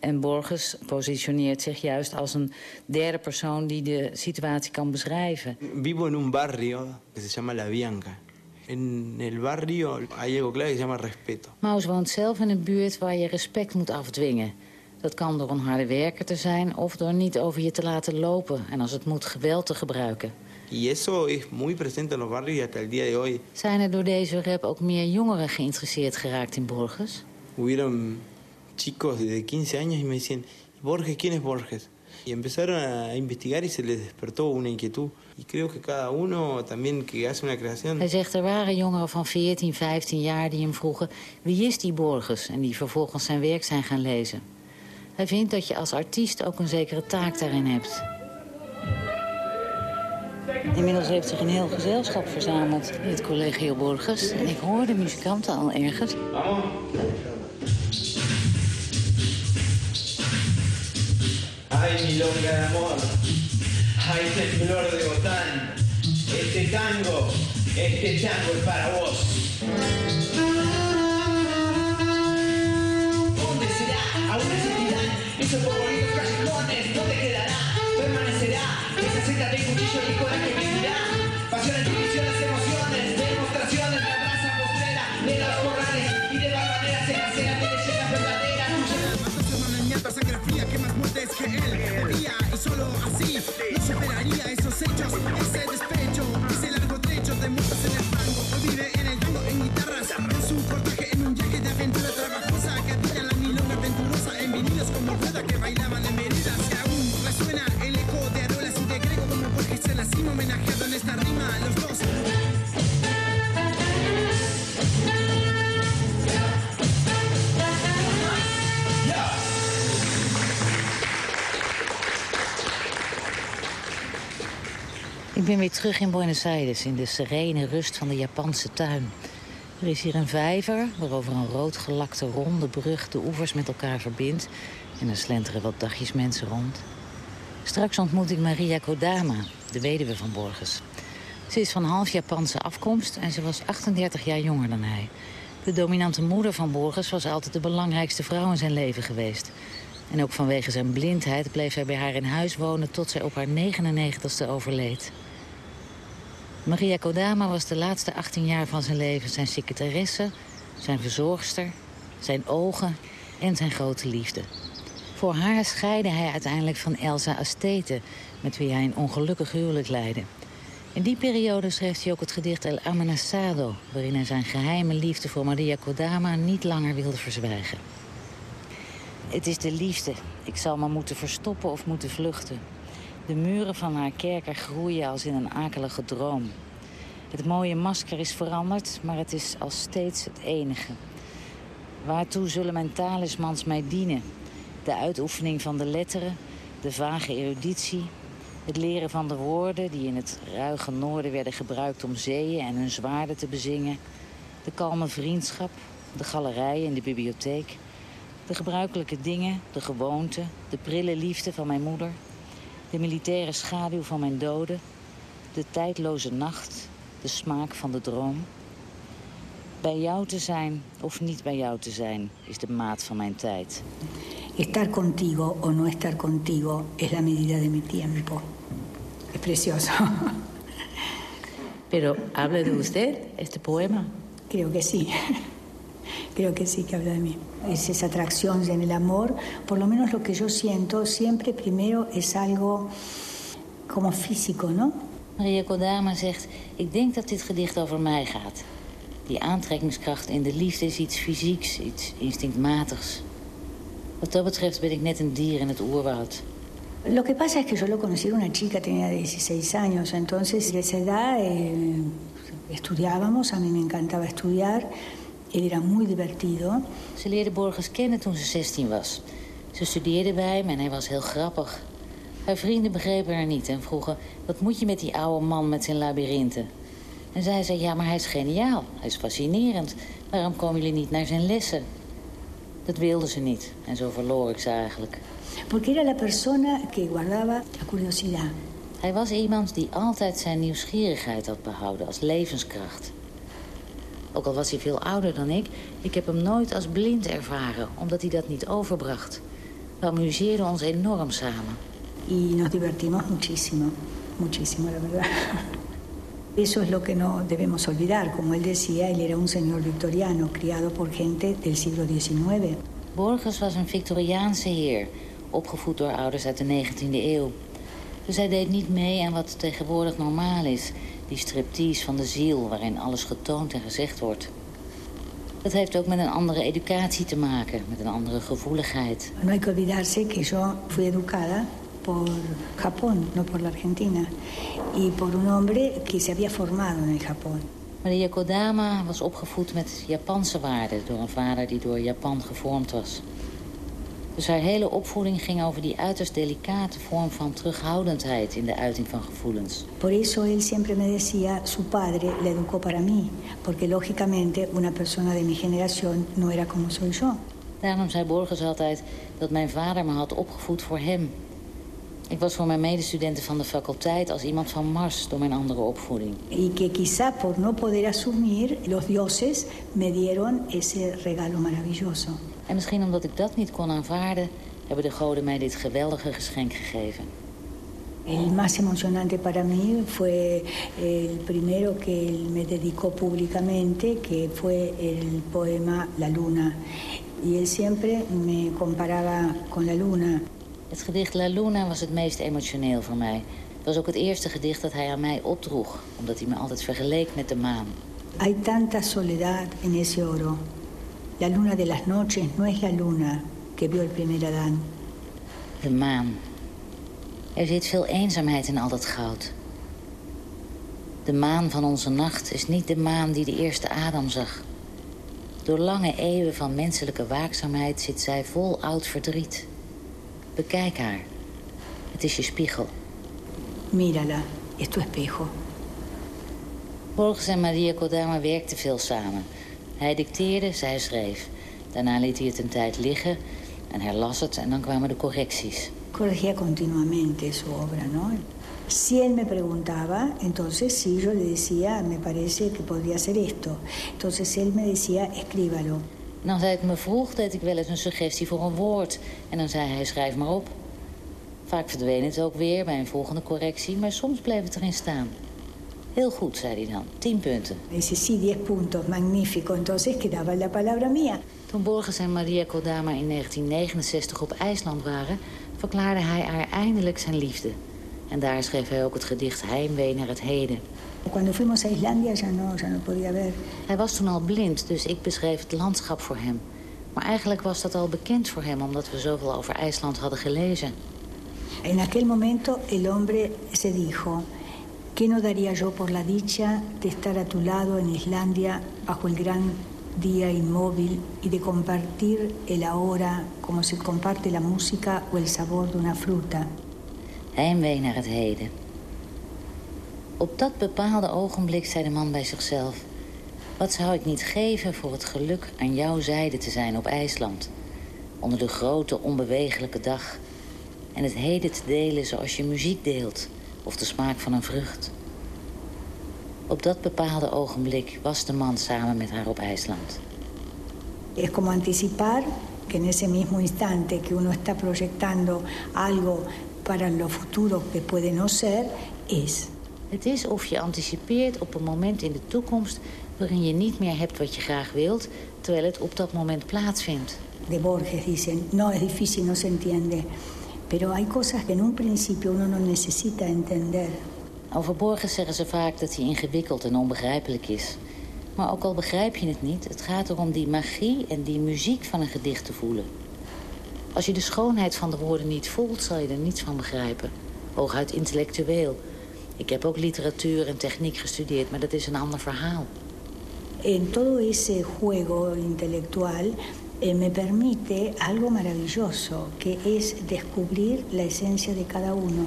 En Borges positioneert zich juist als een derde persoon die de situatie kan beschrijven.
Vivo en un barrio que se llama La Bianca. En el barrio hay algo clave que se llama respeto.
Maus woont zelf in een buurt waar je respect moet afdwingen. Dat kan door een harde werker te zijn of door niet over je te laten lopen... en als het moet geweld te gebruiken.
Y eso es muy presente en los barrios y hasta el día de hoy.
Zijn er door deze rap ook meer jongeren geïnteresseerd geraakt in Borges?
hubieron chicos de 15 años y me decían, Borges, ¿quién es Borges? Y empezaron a investigar y se les despertó una inquietud. Y creo que cada uno también que hace una creación...
Hij zegt er waren jongeren van 14, 15 jaar die hem vroegen... wie is die Borges? En die vervolgens zijn werk zijn gaan lezen. Hij vindt dat je als artiest ook een zekere taak daarin hebt. Inmiddels heeft zich een heel gezelschap verzameld in het Collegio Borges. En ik hoor de muzikanten al ergens.
Ay, milonga de amor. Ay, temblor de botán. Este tango, este tango es para vos. ¿Dónde será? Aún existirán esos favoritos callejones. ¿Dónde quedará? Permanecerá esa seta de cuchillo y coraje que vivirá. Pasiones, divisiones,
ben weer terug in Buenos Aires, in de serene rust van de Japanse tuin. Er is hier een vijver waarover een roodgelakte ronde brug de oevers met elkaar verbindt. En er slenteren wat dagjes mensen rond. Straks ontmoet ik Maria Kodama, de weduwe van Borges. Ze is van half Japanse afkomst en ze was 38 jaar jonger dan hij. De dominante moeder van Borges was altijd de belangrijkste vrouw in zijn leven geweest. En ook vanwege zijn blindheid bleef hij bij haar in huis wonen... tot zij op haar 99ste overleed. Maria Kodama was de laatste 18 jaar van zijn leven zijn secretaresse... zijn verzorgster, zijn ogen en zijn grote liefde. Voor haar scheidde hij uiteindelijk van Elsa Astete... met wie hij een ongelukkig huwelijk leidde. In die periode schreef hij ook het gedicht El Amenazado... waarin hij zijn geheime liefde voor Maria Kodama niet langer wilde verzwijgen. Het is de liefde. Ik zal me moeten verstoppen of moeten vluchten. De muren van haar kerker groeien als in een akelige droom. Het mooie masker is veranderd, maar het is als steeds het enige. Waartoe zullen mijn talismans mij dienen? De uitoefening van de letteren, de vage eruditie... het leren van de woorden die in het ruige noorden werden gebruikt... om zeeën en hun zwaarden te bezingen. De kalme vriendschap, de galerij en de bibliotheek... De gebruikelijke dingen, de gewoonten, de prille liefde van mijn moeder... de militaire schaduw van mijn doden... de tijdloze nacht, de smaak van de droom. Bij jou te zijn of niet bij jou te zijn is de maat van mijn tijd.
Estar contigo o no estar contigo es la medida de mi tiempo. Es precioso.
Pero, ¿habla de usted este poema?
Creo que sí. Creo que sí que habla de mí. Es esa atracción en el amor, por lo menos lo que yo siento, siempre primero es algo como físico, ¿no?
Maria Kodama zegt, ik denk dat dit gedicht over mij gaat. Die aantrekkingskracht in de liefde is iets fysieks, iets instinctmatigs. Wat dat betreft ben ik net een dier in het oerwoud.
Lo que pasa es que yo lo conocí una chica, tenía 16 años, entonces de esa edad eh, estudiábamos, a mí me encantaba estudiar. Él era muy divertido.
Ze leerde Borges kennen toen ze 16 was. Ze studeerde bij hem en hij was heel grappig. Haar vrienden begrepen haar niet en vroegen... wat moet je met die oude man met zijn labyrinthen? En zij zei, ja, maar hij is geniaal. Hij is fascinerend. Waarom komen jullie niet naar zijn lessen? Dat wilde ze niet. En zo verloor ik ze eigenlijk.
Porque era la persona que guardaba la curiosidad.
Hij was iemand die altijd zijn nieuwsgierigheid had behouden als levenskracht. Ook al was hij veel ouder dan ik, ik heb hem nooit als blind ervaren, omdat hij dat niet overbracht. We amuseerden ons enorm samen.
Y nos divertimos muchísimo, muchísimo, la verdad. *laughs* Eso es lo que no debemos olvidar. Como él decía, él era un señor victoriano, criado por gente del siglo XIX.
Borges was een Victoriaanse heer, opgevoed door ouders uit de 19e eeuw. Dus hij deed niet mee aan wat tegenwoordig normaal is. Die striptease van de ziel, waarin alles getoond en gezegd wordt. Dat heeft ook met een andere educatie te maken, met een andere gevoeligheid.
No hay que olvidarse que yo fui educada por Japón, no por la Argentina, y por un hombre que se había formado en Japón.
Maria Kodama was opgevoed met Japanse waarden... door een vader die door Japan gevormd was. Dus haar hele opvoeding ging over die uiterst delicate vorm van terughoudendheid... in de uiting van gevoelens.
Por eso él siempre me decía, su padre le educó para mí, porque lógicamente una persona de mi generación no era como soy yo.
Daarom zei Borges altijd dat mijn vader me had opgevoed voor hem. Ik was voor mijn medestudenten van de faculteit als iemand van Mars door mijn andere opvoeding.
Y que quizá por no poder asumir, los dioses me dieron ese regalo maravilloso.
En misschien omdat ik dat niet kon aanvaarden, hebben de goden mij dit geweldige geschenk gegeven.
El más emocionante para mí fue el primero que él me dedicó públicamente, que fue el poema La Luna. Y él siempre me comparaba con la luna.
Het gedicht La Luna was het meest emotioneel voor mij. Het was ook het eerste gedicht dat hij aan mij opdroeg, omdat hij me altijd vergeleek met de maan.
Hay tanta soledad en ese oro. La luna de las noches no es la luna que vio el primer Adán.
De maan. Er zit veel eenzaamheid in al dat goud. De maan van onze nacht is niet de maan die de eerste Adam zag. Door lange eeuwen van menselijke waakzaamheid zit zij vol oud verdriet. Bekijk haar. Het is je spiegel.
Mírala, es tu espejo.
Borges en Maria Kodama werkten veel samen. Hij dicteerde, zij schreef. Daarna liet hij het een tijd liggen en herlas het en dan kwamen de correcties.
Corregía continuamente su obra, ¿no? Si él me preguntaba, entonces sí, yo le decía, me parece que podría ser esto. Entonces él me decía, escríbalo.
En als hij het me vroeg, deed ik wel eens een suggestie voor een woord. En dan zei hij, schrijf maar op. Vaak verdween het ook weer bij een volgende correctie, maar soms bleef het erin staan. Heel goed, zei hij dan. Tien punten.
Diez puntos, magnífico. Entonces quedaba la palabra mía.
Toen Borges en Maria Kodama in 1969 op IJsland waren... verklaarde hij haar eindelijk zijn liefde. En daar schreef hij ook het gedicht Heimwee naar het heden.
Cuando fuimos a Islandia ya no, ya no podía ver.
Hij was toen al blind, dus ik beschreef het landschap voor hem. Maar eigenlijk was dat al bekend voor hem... omdat we zoveel over IJsland hadden gelezen.
En aquel momento el hombre se dijo, ¿qué no daría yo por la dicha de estar a tu lado en Islandia bajo el gran día inmóvil y de compartir el ahora como se comparte la música o el sabor de una fruta?
Heimwee naar het heden. Op dat bepaalde ogenblik zei de man bij zichzelf... wat zou ik niet geven voor het geluk aan jouw zijde te zijn op IJsland... onder de grote, onbewegelijke dag... en het heden te delen zoals je muziek deelt... of de smaak van een vrucht. Op dat bepaalde ogenblik was de man samen met haar op IJsland.
Es como anticipar que en ese mismo instante que uno está proyectando algo para lo futuro que puede no ser, es.
Het is of je anticipeert op een moment in de toekomst... waarin je niet meer hebt wat je graag wilt... terwijl het op dat moment plaatsvindt.
De Borges dicen, no es difícil, no se entiende. Pero hay cosas que en un principio uno no necesita entender.
Borges zeggen ze vaak dat hij ingewikkeld en onbegrijpelijk is. Maar ook al begrijp je het niet, het gaat erom die magie en die muziek van een gedicht te voelen. Als je de schoonheid van de woorden niet voelt, zal je er niets van begrijpen. Hooguit intellectueel. Ik heb ook literatuur en techniek gestudeerd, maar dat is een ander verhaal.
En todo ese juego intelectual eh, me permite algo maravilloso, que es descubrir la esencia de cada uno.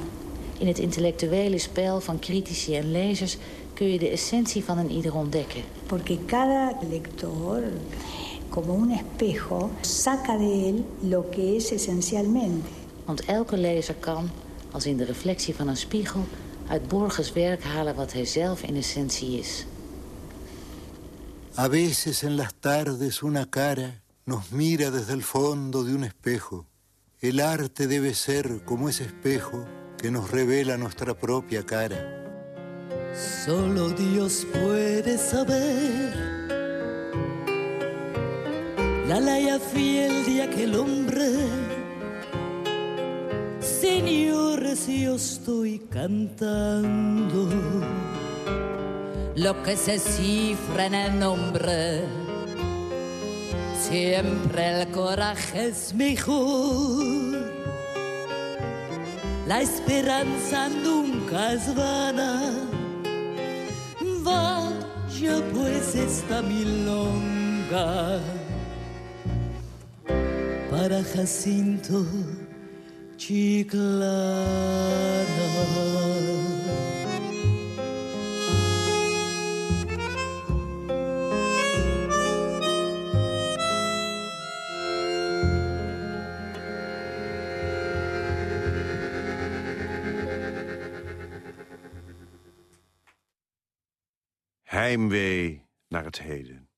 In het intellectuele spel van critici en lezers kun je de essentie van een ieder ontdekken.
Porque cada lector, como un espejo, saca de él lo que es esencialmente.
Want elke lezer kan, als in de reflectie van een spiegel... uit Borges werk halen wat hij zelf in essentie is.
A veces en las tardes una cara nos mira desde el fondo de un espejo. El arte debe ser como ese espejo que nos revela nuestra propia cara.
Solo Dios puede saber la laya fiel de aquel hombre. Señores, yo estoy cantando
lo que se cifra en el nombre
Siempre el coraje es mejor. La esperanza nunca es vana. Vaya pues esta milonga para Jacinto Chiclana.
Heimwee naar het heden.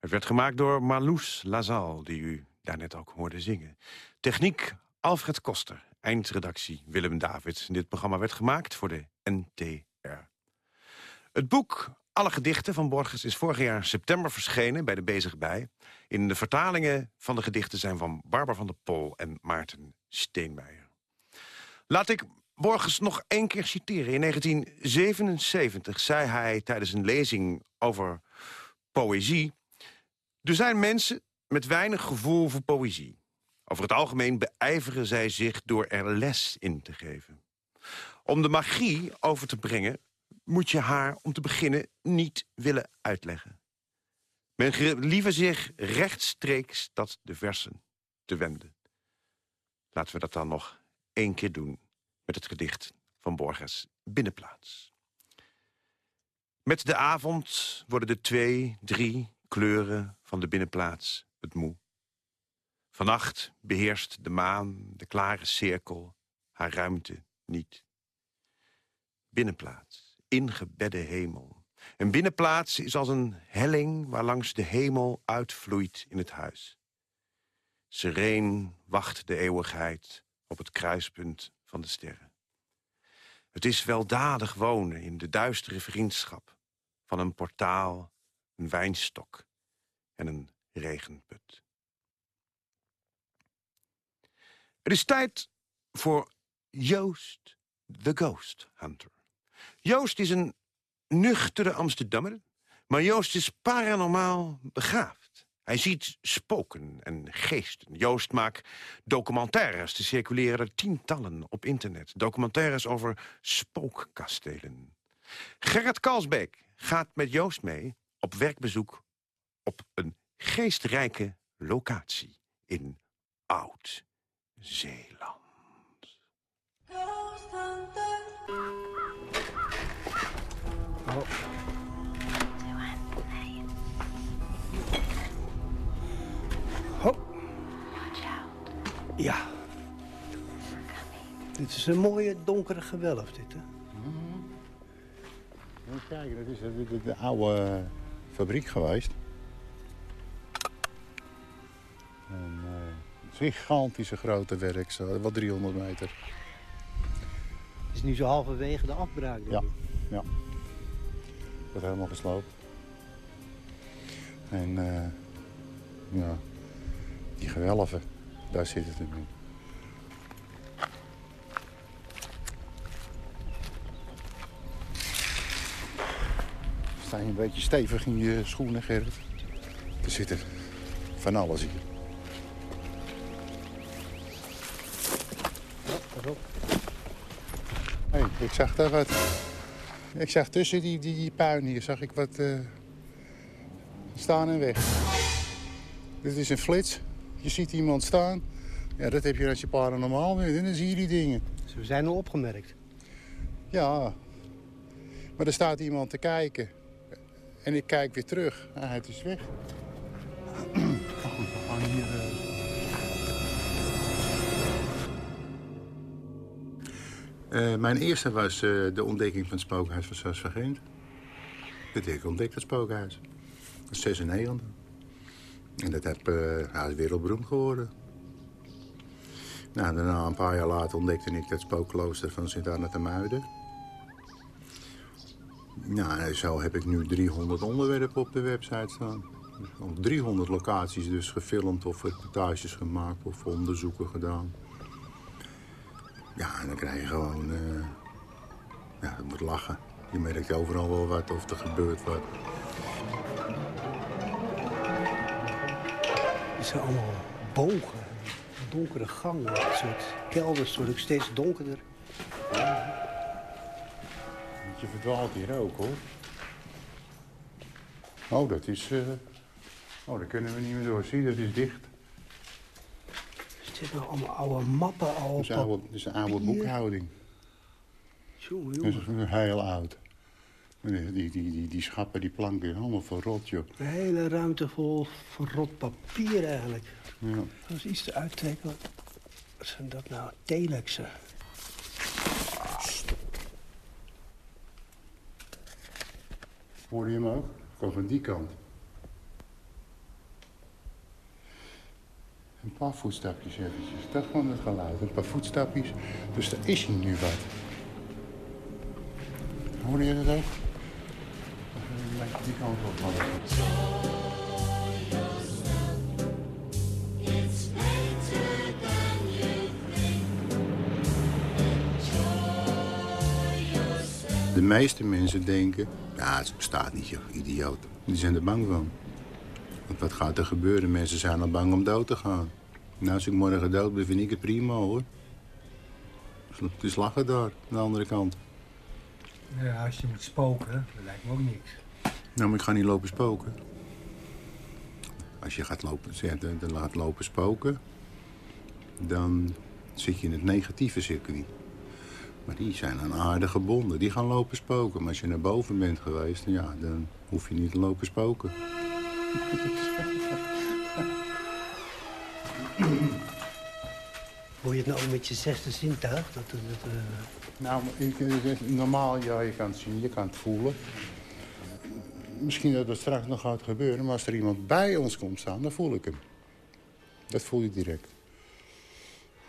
Het werd gemaakt door Marloes Lazal, die u daarnet ook hoorde zingen. Techniek Alfred Koster, eindredactie Willem David. Dit programma werd gemaakt voor de NTR. Het boek Alle Gedichten van Borges is vorig jaar september verschenen bij de Bezig Bij. In de vertalingen van de gedichten zijn van Barbara van der Pol en Maarten Steenmeijer. Laat ik Borges nog één keer citeren. In 1977 zei hij tijdens een lezing over poëzie... er zijn mensen met weinig gevoel voor poëzie. Over het algemeen beijveren zij zich door er les in te geven. Om de magie over te brengen moet je haar om te beginnen niet willen uitleggen. Men gelieve zich rechtstreeks dat de versen te wenden. Laten we dat dan nog één keer doen met het gedicht van Borges Binnenplaats. Met de avond worden de twee, drie kleuren van de binnenplaats het moe. Vannacht beheerst de maan, de klare cirkel, haar ruimte niet. Binnenplaats, ingebedde hemel. Een binnenplaats is als een helling waarlangs de hemel uitvloeit in het huis. Sereen wacht de eeuwigheid op het kruispunt van de sterren. Het is weldadig wonen in de duistere vriendschap van een portaal, een wijnstok en een regenput. Het is tijd voor Joost the Ghost Hunter. Joost is een nuchtere Amsterdammer, maar Joost is paranormaal begaafd. Hij ziet spoken en geesten. Joost maakt documentaires. Er circuleren er tientallen op internet. Documentaires over spookkastelen. Gerrit Kalsbeek gaat met Joost mee op werkbezoek op een geestrijke locatie in Oud-Zeeland.
Ja. Dit is een mooie donkere gewelf, dit, hè?
Je kijken, dat is de, de- de oude eh, fabriek geweest. En, eh, een gigantische grote werk, zo, wat 300 meter.
Het is nu zo halverwege de afbraak, denk
Ja,
ik.
ja. Wordt helemaal gesloopt. En eh, ja, die gewelven, daar zit het in. Sta je een beetje stevig in je schoenen, Gerrit? Er zit er van alles hier. Hé, ik zag daar wat. Ik zag tussen die, die, die puin hier zag ik wat eh, staan en weg. Dit is een flits. Je ziet iemand staan. Ja, dat heb je als je paranormaal bent. En dan zie je die dingen.
Ze zijn al opgemerkt.
Ja. Maar er staat iemand te kijken. En ik kijk weer terug. Ah, het is weg. Maar goed, we gaan hier... eh, Eh, mijn eerste was eh, de ontdekking van het spookhuis van Sas van Gent. Dat ik ontdekt, het spookhuis. Dat is 96. En dat heb, eh ja, is wereldberoemd geworden. Nou, daarna, een paar jaar later, ontdekte ik het spookklooster van Sint-Anna te. Nou, zo heb ik nu 300 onderwerpen op de website staan. Op 300 locaties dus gefilmd of reportages gemaakt of onderzoeken gedaan. Ja, en dan krijg je gewoon... eh ja, het moet lachen. Je merkt overal wel wat of er gebeurt wat.
Het zijn allemaal bogen. Donkere gangen. Een soort kelders worden ook steeds donkerder.
Je verdwaalt hier ook, hoor. Oh, dat is... eh, Oh, daar kunnen we niet meer door. Zie, dat is dicht.
Er zitten nog allemaal oude mappen al.
Dat is, oude, dat is een oude boekhouding. Dat is heel oud. Die, die, die, die, schappen, die planken, allemaal verrot, joh.
Een hele ruimte vol verrot papier eigenlijk.
Ja.
Dat is iets te uittrekken. Wat zijn dat nou? Telexen.
Hoorde je hem ook? Kom van die kant. Een paar voetstapjes eventjes. Dat gewoon het geluid. Een paar voetstapjes. Dus er is nu wat. Hoorde je dat ook? Die kant op. De meeste mensen denken, ja, het bestaat niet, joh, idioot. Die zijn er bang van. Want wat gaat er gebeuren? Mensen zijn al bang om dood te gaan. Nou, als ik morgen dood ben, vind ik het prima, hoor. Is lachen daar, aan de andere kant.
Ja, als je moet spoken, lijkt me ook niks.
Nou, maar ik ga niet lopen spoken. Als je gaat lopen, zegt, eh, dan laat lopen spoken... dan zit je in het negatieve circuit. Maar die zijn aan aarde gebonden. Die gaan lopen spoken. Maar als je naar boven bent geweest, ja, dan hoef je niet te lopen spoken.
Hoor je het nou met je zesde zintuig? Dat, eh,
Nou, ik, eh, normaal, ja, je kan het zien, je kan het voelen. Misschien dat het straks nog gaat gebeuren, maar als er iemand bij ons komt staan, dan voel ik hem. Dat voel je direct.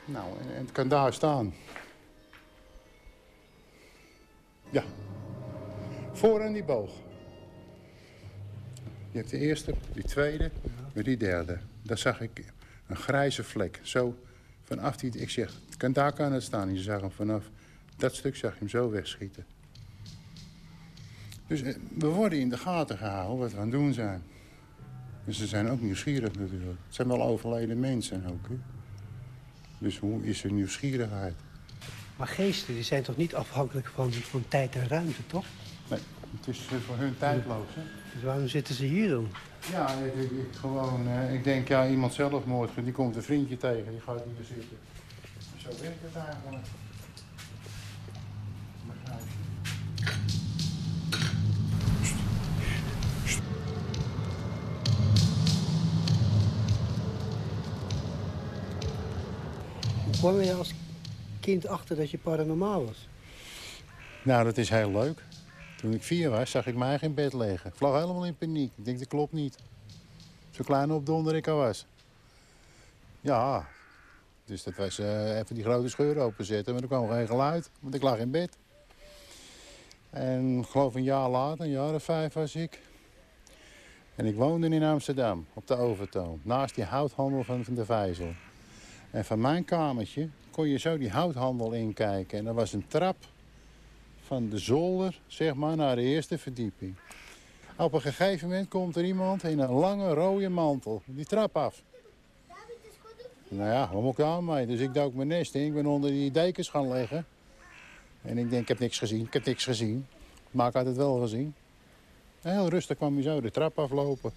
Nou, en, het kan daar staan. Ja. Voor aan die boog. Je hebt de eerste, die tweede, maar die derde. Daar zag ik een grijze vlek. Zo vanaf die, ik zeg, kan, daar kan het staan. Je zag hem vanaf dat stuk zag je hem zo wegschieten. Dus eh, we worden in de gaten gehouden wat we aan het doen zijn. Dus ze zijn ook nieuwsgierig natuurlijk. Het zijn wel overleden mensen ook. Hè? Dus hoe is er nieuwsgierigheid?
Maar geesten die zijn toch niet afhankelijk van, van tijd en ruimte, toch?
Nee, het is eh, voor hun tijdloos. Hè?
Dus waarom zitten ze hier dan?
Ja, ik, ik, ik gewoon, eh, ik denk, ja, iemand zelfmoord, die komt een vriendje tegen, die gaat hier zitten. Zo werkt het eigenlijk.
Kwam je als kind achter dat je paranormaal was?
Nou, dat is heel leuk. Toen ik vier was, zag ik mij eigen in bed liggen. Ik helemaal in paniek. Ik denk, dat klopt niet. Zo klein opdonder ik al was. Ja, dus dat was eh, even die grote scheur openzetten. Maar er kwam geen geluid, want ik lag in bed. En ik geloof een jaar later, een jaar of vijf was ik. En ik woonde in Amsterdam, op de Overtoon. Naast die houthandel van, van de Vijzel. En van mijn kamertje kon je zo die houthandel inkijken. En er was een trap van de zolder, zeg maar, naar de eerste verdieping. Op een gegeven moment komt er iemand in een lange rode mantel, die trap af. Nou ja, wat moet ik mee? Dus ik dook mijn nest in, ik ben onder die dekens gaan liggen. En ik denk, ik heb niks gezien, ik heb niks gezien. Maar ik had het wel gezien. En heel rustig kwam hij zo de trap aflopen.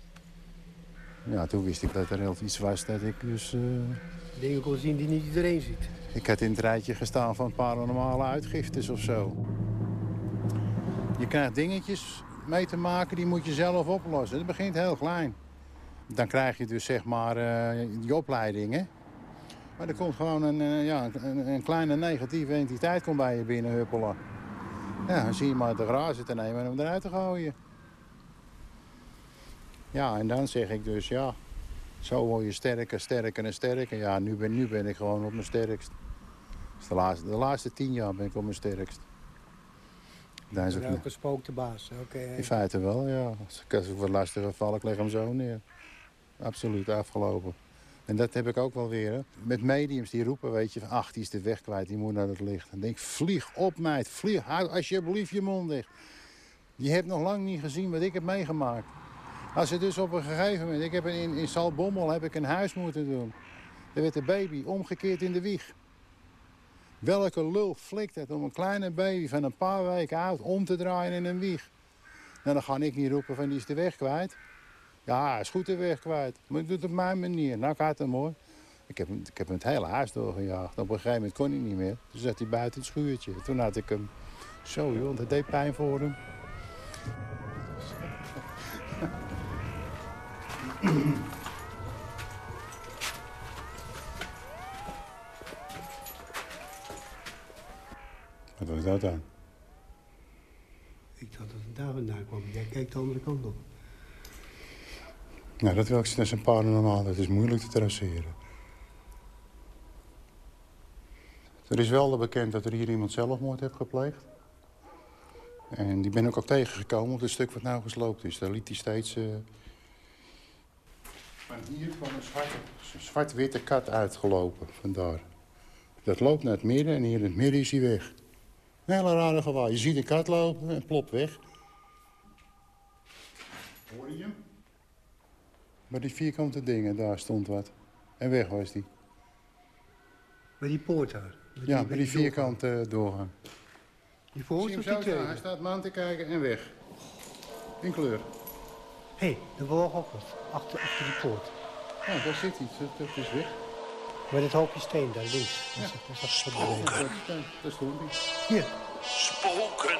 Ja, toen wist ik dat er heel iets was dat ik dus... eh,
Dingen kon zien die niet iedereen ziet.
ik had in het rijtje gestaan van paranormale uitgiftes of zo. Je krijgt dingetjes mee te maken, die moet je zelf oplossen. Dat begint heel klein. Dan krijg je dus zeg maar eh, die opleiding, hè. Maar er komt gewoon een, eh, ja, een, een kleine negatieve entiteit komt bij je binnen huppelen. Ja, dan zie je maar de grazen te nemen en hem eruit te gooien. Ja, en dan zeg ik dus, ja, zo word je sterker, sterker en sterker. Ja, nu ben, nu ben ik gewoon op mijn sterkst. Dus de, laatste, de laatste tien jaar ben ik op mijn sterkst. Dan is het,
Elke spook de baas.
In feite wel, ja. Als ik, wat lastiger val, ik leg hem zo neer. Absoluut afgelopen. En dat heb ik ook wel weer. Hè. Met mediums die roepen, weet je, van, ach, die is de weg kwijt, die moet naar het licht. Dan denk ik, vlieg op meid, vlieg, hou alsjeblieft je mond dicht. Je hebt nog lang niet gezien wat ik heb meegemaakt. Als je dus op een gegeven moment... Ik heb in, in Salbommel heb ik een huis moeten doen. Er werd de baby omgekeerd in de wieg. Welke lul flikt het om een kleine baby van een paar weken oud om te draaien in een wieg? Nou, dan ga ik niet roepen van die is de weg kwijt. Ja, is goed de weg kwijt. Maar ik doe het op mijn manier. Nou, ik had hem. Ik heb, ik heb het hele huis doorgejaagd. Op een gegeven moment kon hij niet meer. Toen zat hij buiten het schuurtje. Toen had ik hem... Zo joh, dat deed pijn voor hem. *clears throat* Wat was dat dan?
Ik dacht dat het daar vandaan kwam. Jij kijkt de andere kant op.
Nou, dat wil ik is een paranormaal. Dat is moeilijk te traceren. Er is wel bekend dat er hier iemand zelfmoord heeft gepleegd. En die ben ik ook tegengekomen op het stuk wat nou gesloopt is. Daar liet hij steeds... eh, Van hier kwam een zwarte, zwart-witte kat uitgelopen, vandaar. Dat loopt naar het midden en hier in het midden is hij weg. Een hele rare gewaar. Je ziet een kat lopen en plop weg. Hoor je hem? Bij die vierkante dingen, daar stond wat. En weg was die.
Bij die poort daar. Bij
Ja, bij die vierkante doorgang.
Die
je
of die?
Hij staat me aan te kijken en weg. In kleur.
Hé, hey, daar woog ook wat. Achter, achter die poort.
Ja, daar zit iets. Dat, dat is weg.
Bij dat hoopje steen daar links.
Ja.
Dat is- dat is dat
Spoken. Hij.
Hier.
Spoken.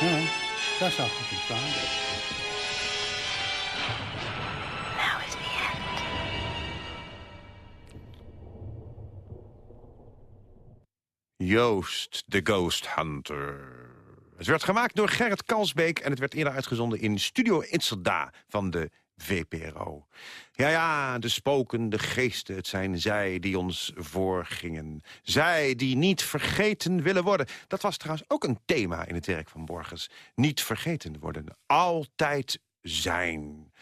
Ja, daar zag ik hem staan.
Joost, de Ghost Hunter. Het werd gemaakt door Gerrit Kalsbeek... en het werd eerder uitgezonden in Studio Itzerda van de VPRO. Ja, ja, de spoken, de geesten, het zijn zij die ons voorgingen. Zij die niet vergeten willen worden. Dat was trouwens ook een thema in het werk van Borges. Niet vergeten worden, altijd zijn.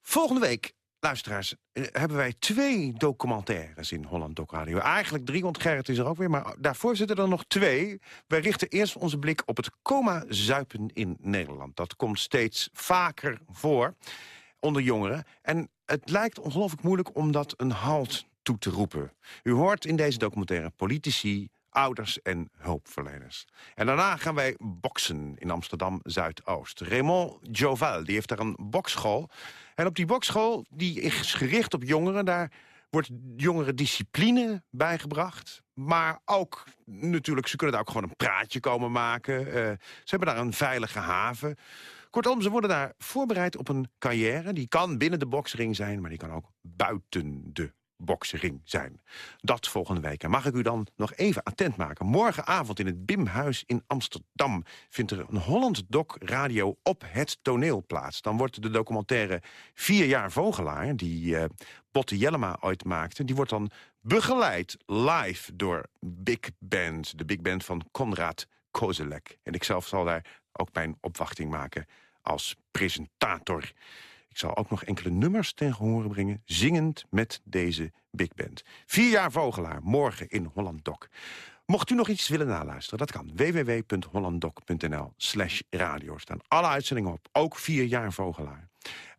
Volgende week, luisteraars, eh, hebben wij twee documentaires in Holland Doc Radio. Eigenlijk drie, want Gerrit is er ook weer, maar daarvoor zitten er nog twee. Wij richten eerst onze blik op het coma-zuipen in Nederland. Dat komt steeds vaker voor onder jongeren. En het lijkt ongelooflijk moeilijk om dat een halt toe te roepen. U hoort in deze documentaire politici, ouders en hulpverleners. En daarna gaan wij boksen in Amsterdam-Zuidoost. Raymond Joval die heeft daar een bokschool. En op die bokschool die is gericht op jongeren... daar wordt jongeren discipline bijgebracht. Maar ook, natuurlijk, ze kunnen daar ook gewoon een praatje komen maken. Eh, ze hebben daar een veilige haven. Kortom, ze worden daar voorbereid op een carrière. Die kan binnen de boksring zijn, maar die kan ook buiten de boksring zijn. Dat volgende week. En mag ik u dan nog even attent maken. Morgenavond in het Bimhuis in Amsterdam... vindt er een Holland Doc Radio op het toneel plaats. Dan wordt de documentaire Vier jaar Vogelaar... die eh, Botte Jellema ooit maakte... die wordt dan begeleid live door Big Band. De Big Band van Konrad Kozelek. En ik zelf zal daar ook mijn opwachting maken als presentator. Ik zal ook nog enkele nummers ten gehore brengen... zingend met deze Big Band. Vier jaar Vogelaar, morgen in Holland Doc. Mocht u nog iets willen naluisteren, dat kan. www.hollanddoc.nl slash radio staan alle uitzendingen op. Ook vier jaar Vogelaar.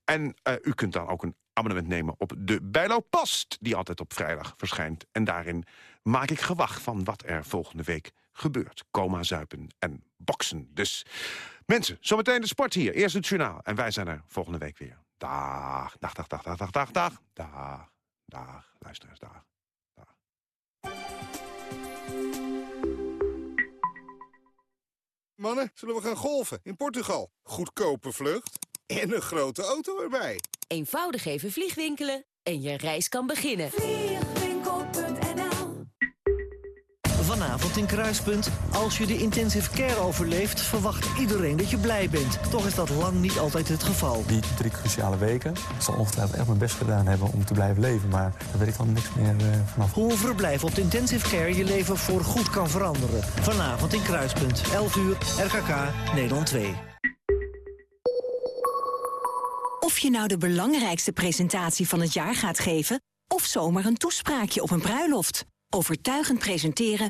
En eh, u kunt dan ook een abonnement nemen op de Bijlo Past... die altijd op vrijdag verschijnt. En daarin maak ik gewacht van wat er volgende week gebeurt. Coma, zuipen en boksen. Dus mensen, zometeen de sport hier. Eerst het journaal. En wij zijn er volgende week weer. Dag, dag, dag, dag, dag, dag, dag, dag. Dag, dag, luisteraars, dag.
Mannen, zullen we gaan golven in Portugal? Goedkope vlucht en een grote auto erbij.
Eenvoudig even vliegwinkelen en je reis kan beginnen.
Vanavond in Kruispunt. Als je de intensive care overleeft, verwacht iedereen dat je blij bent. Toch is dat lang niet altijd het geval.
Die drie cruciale weken. Ik zal ongetwijfeld echt mijn best gedaan hebben om te blijven leven. Maar daar weet ik dan niks meer eh, vanaf.
Hoe een verblijf op de intensive care je leven voor goed kan veranderen. Vanavond in Kruispunt. 11 uur, RKK, Nederland 2.
Of je
je nou de belangrijkste presentatie van het jaar gaat geven... of zomaar een toespraakje op een bruiloft. Overtuigend presenteren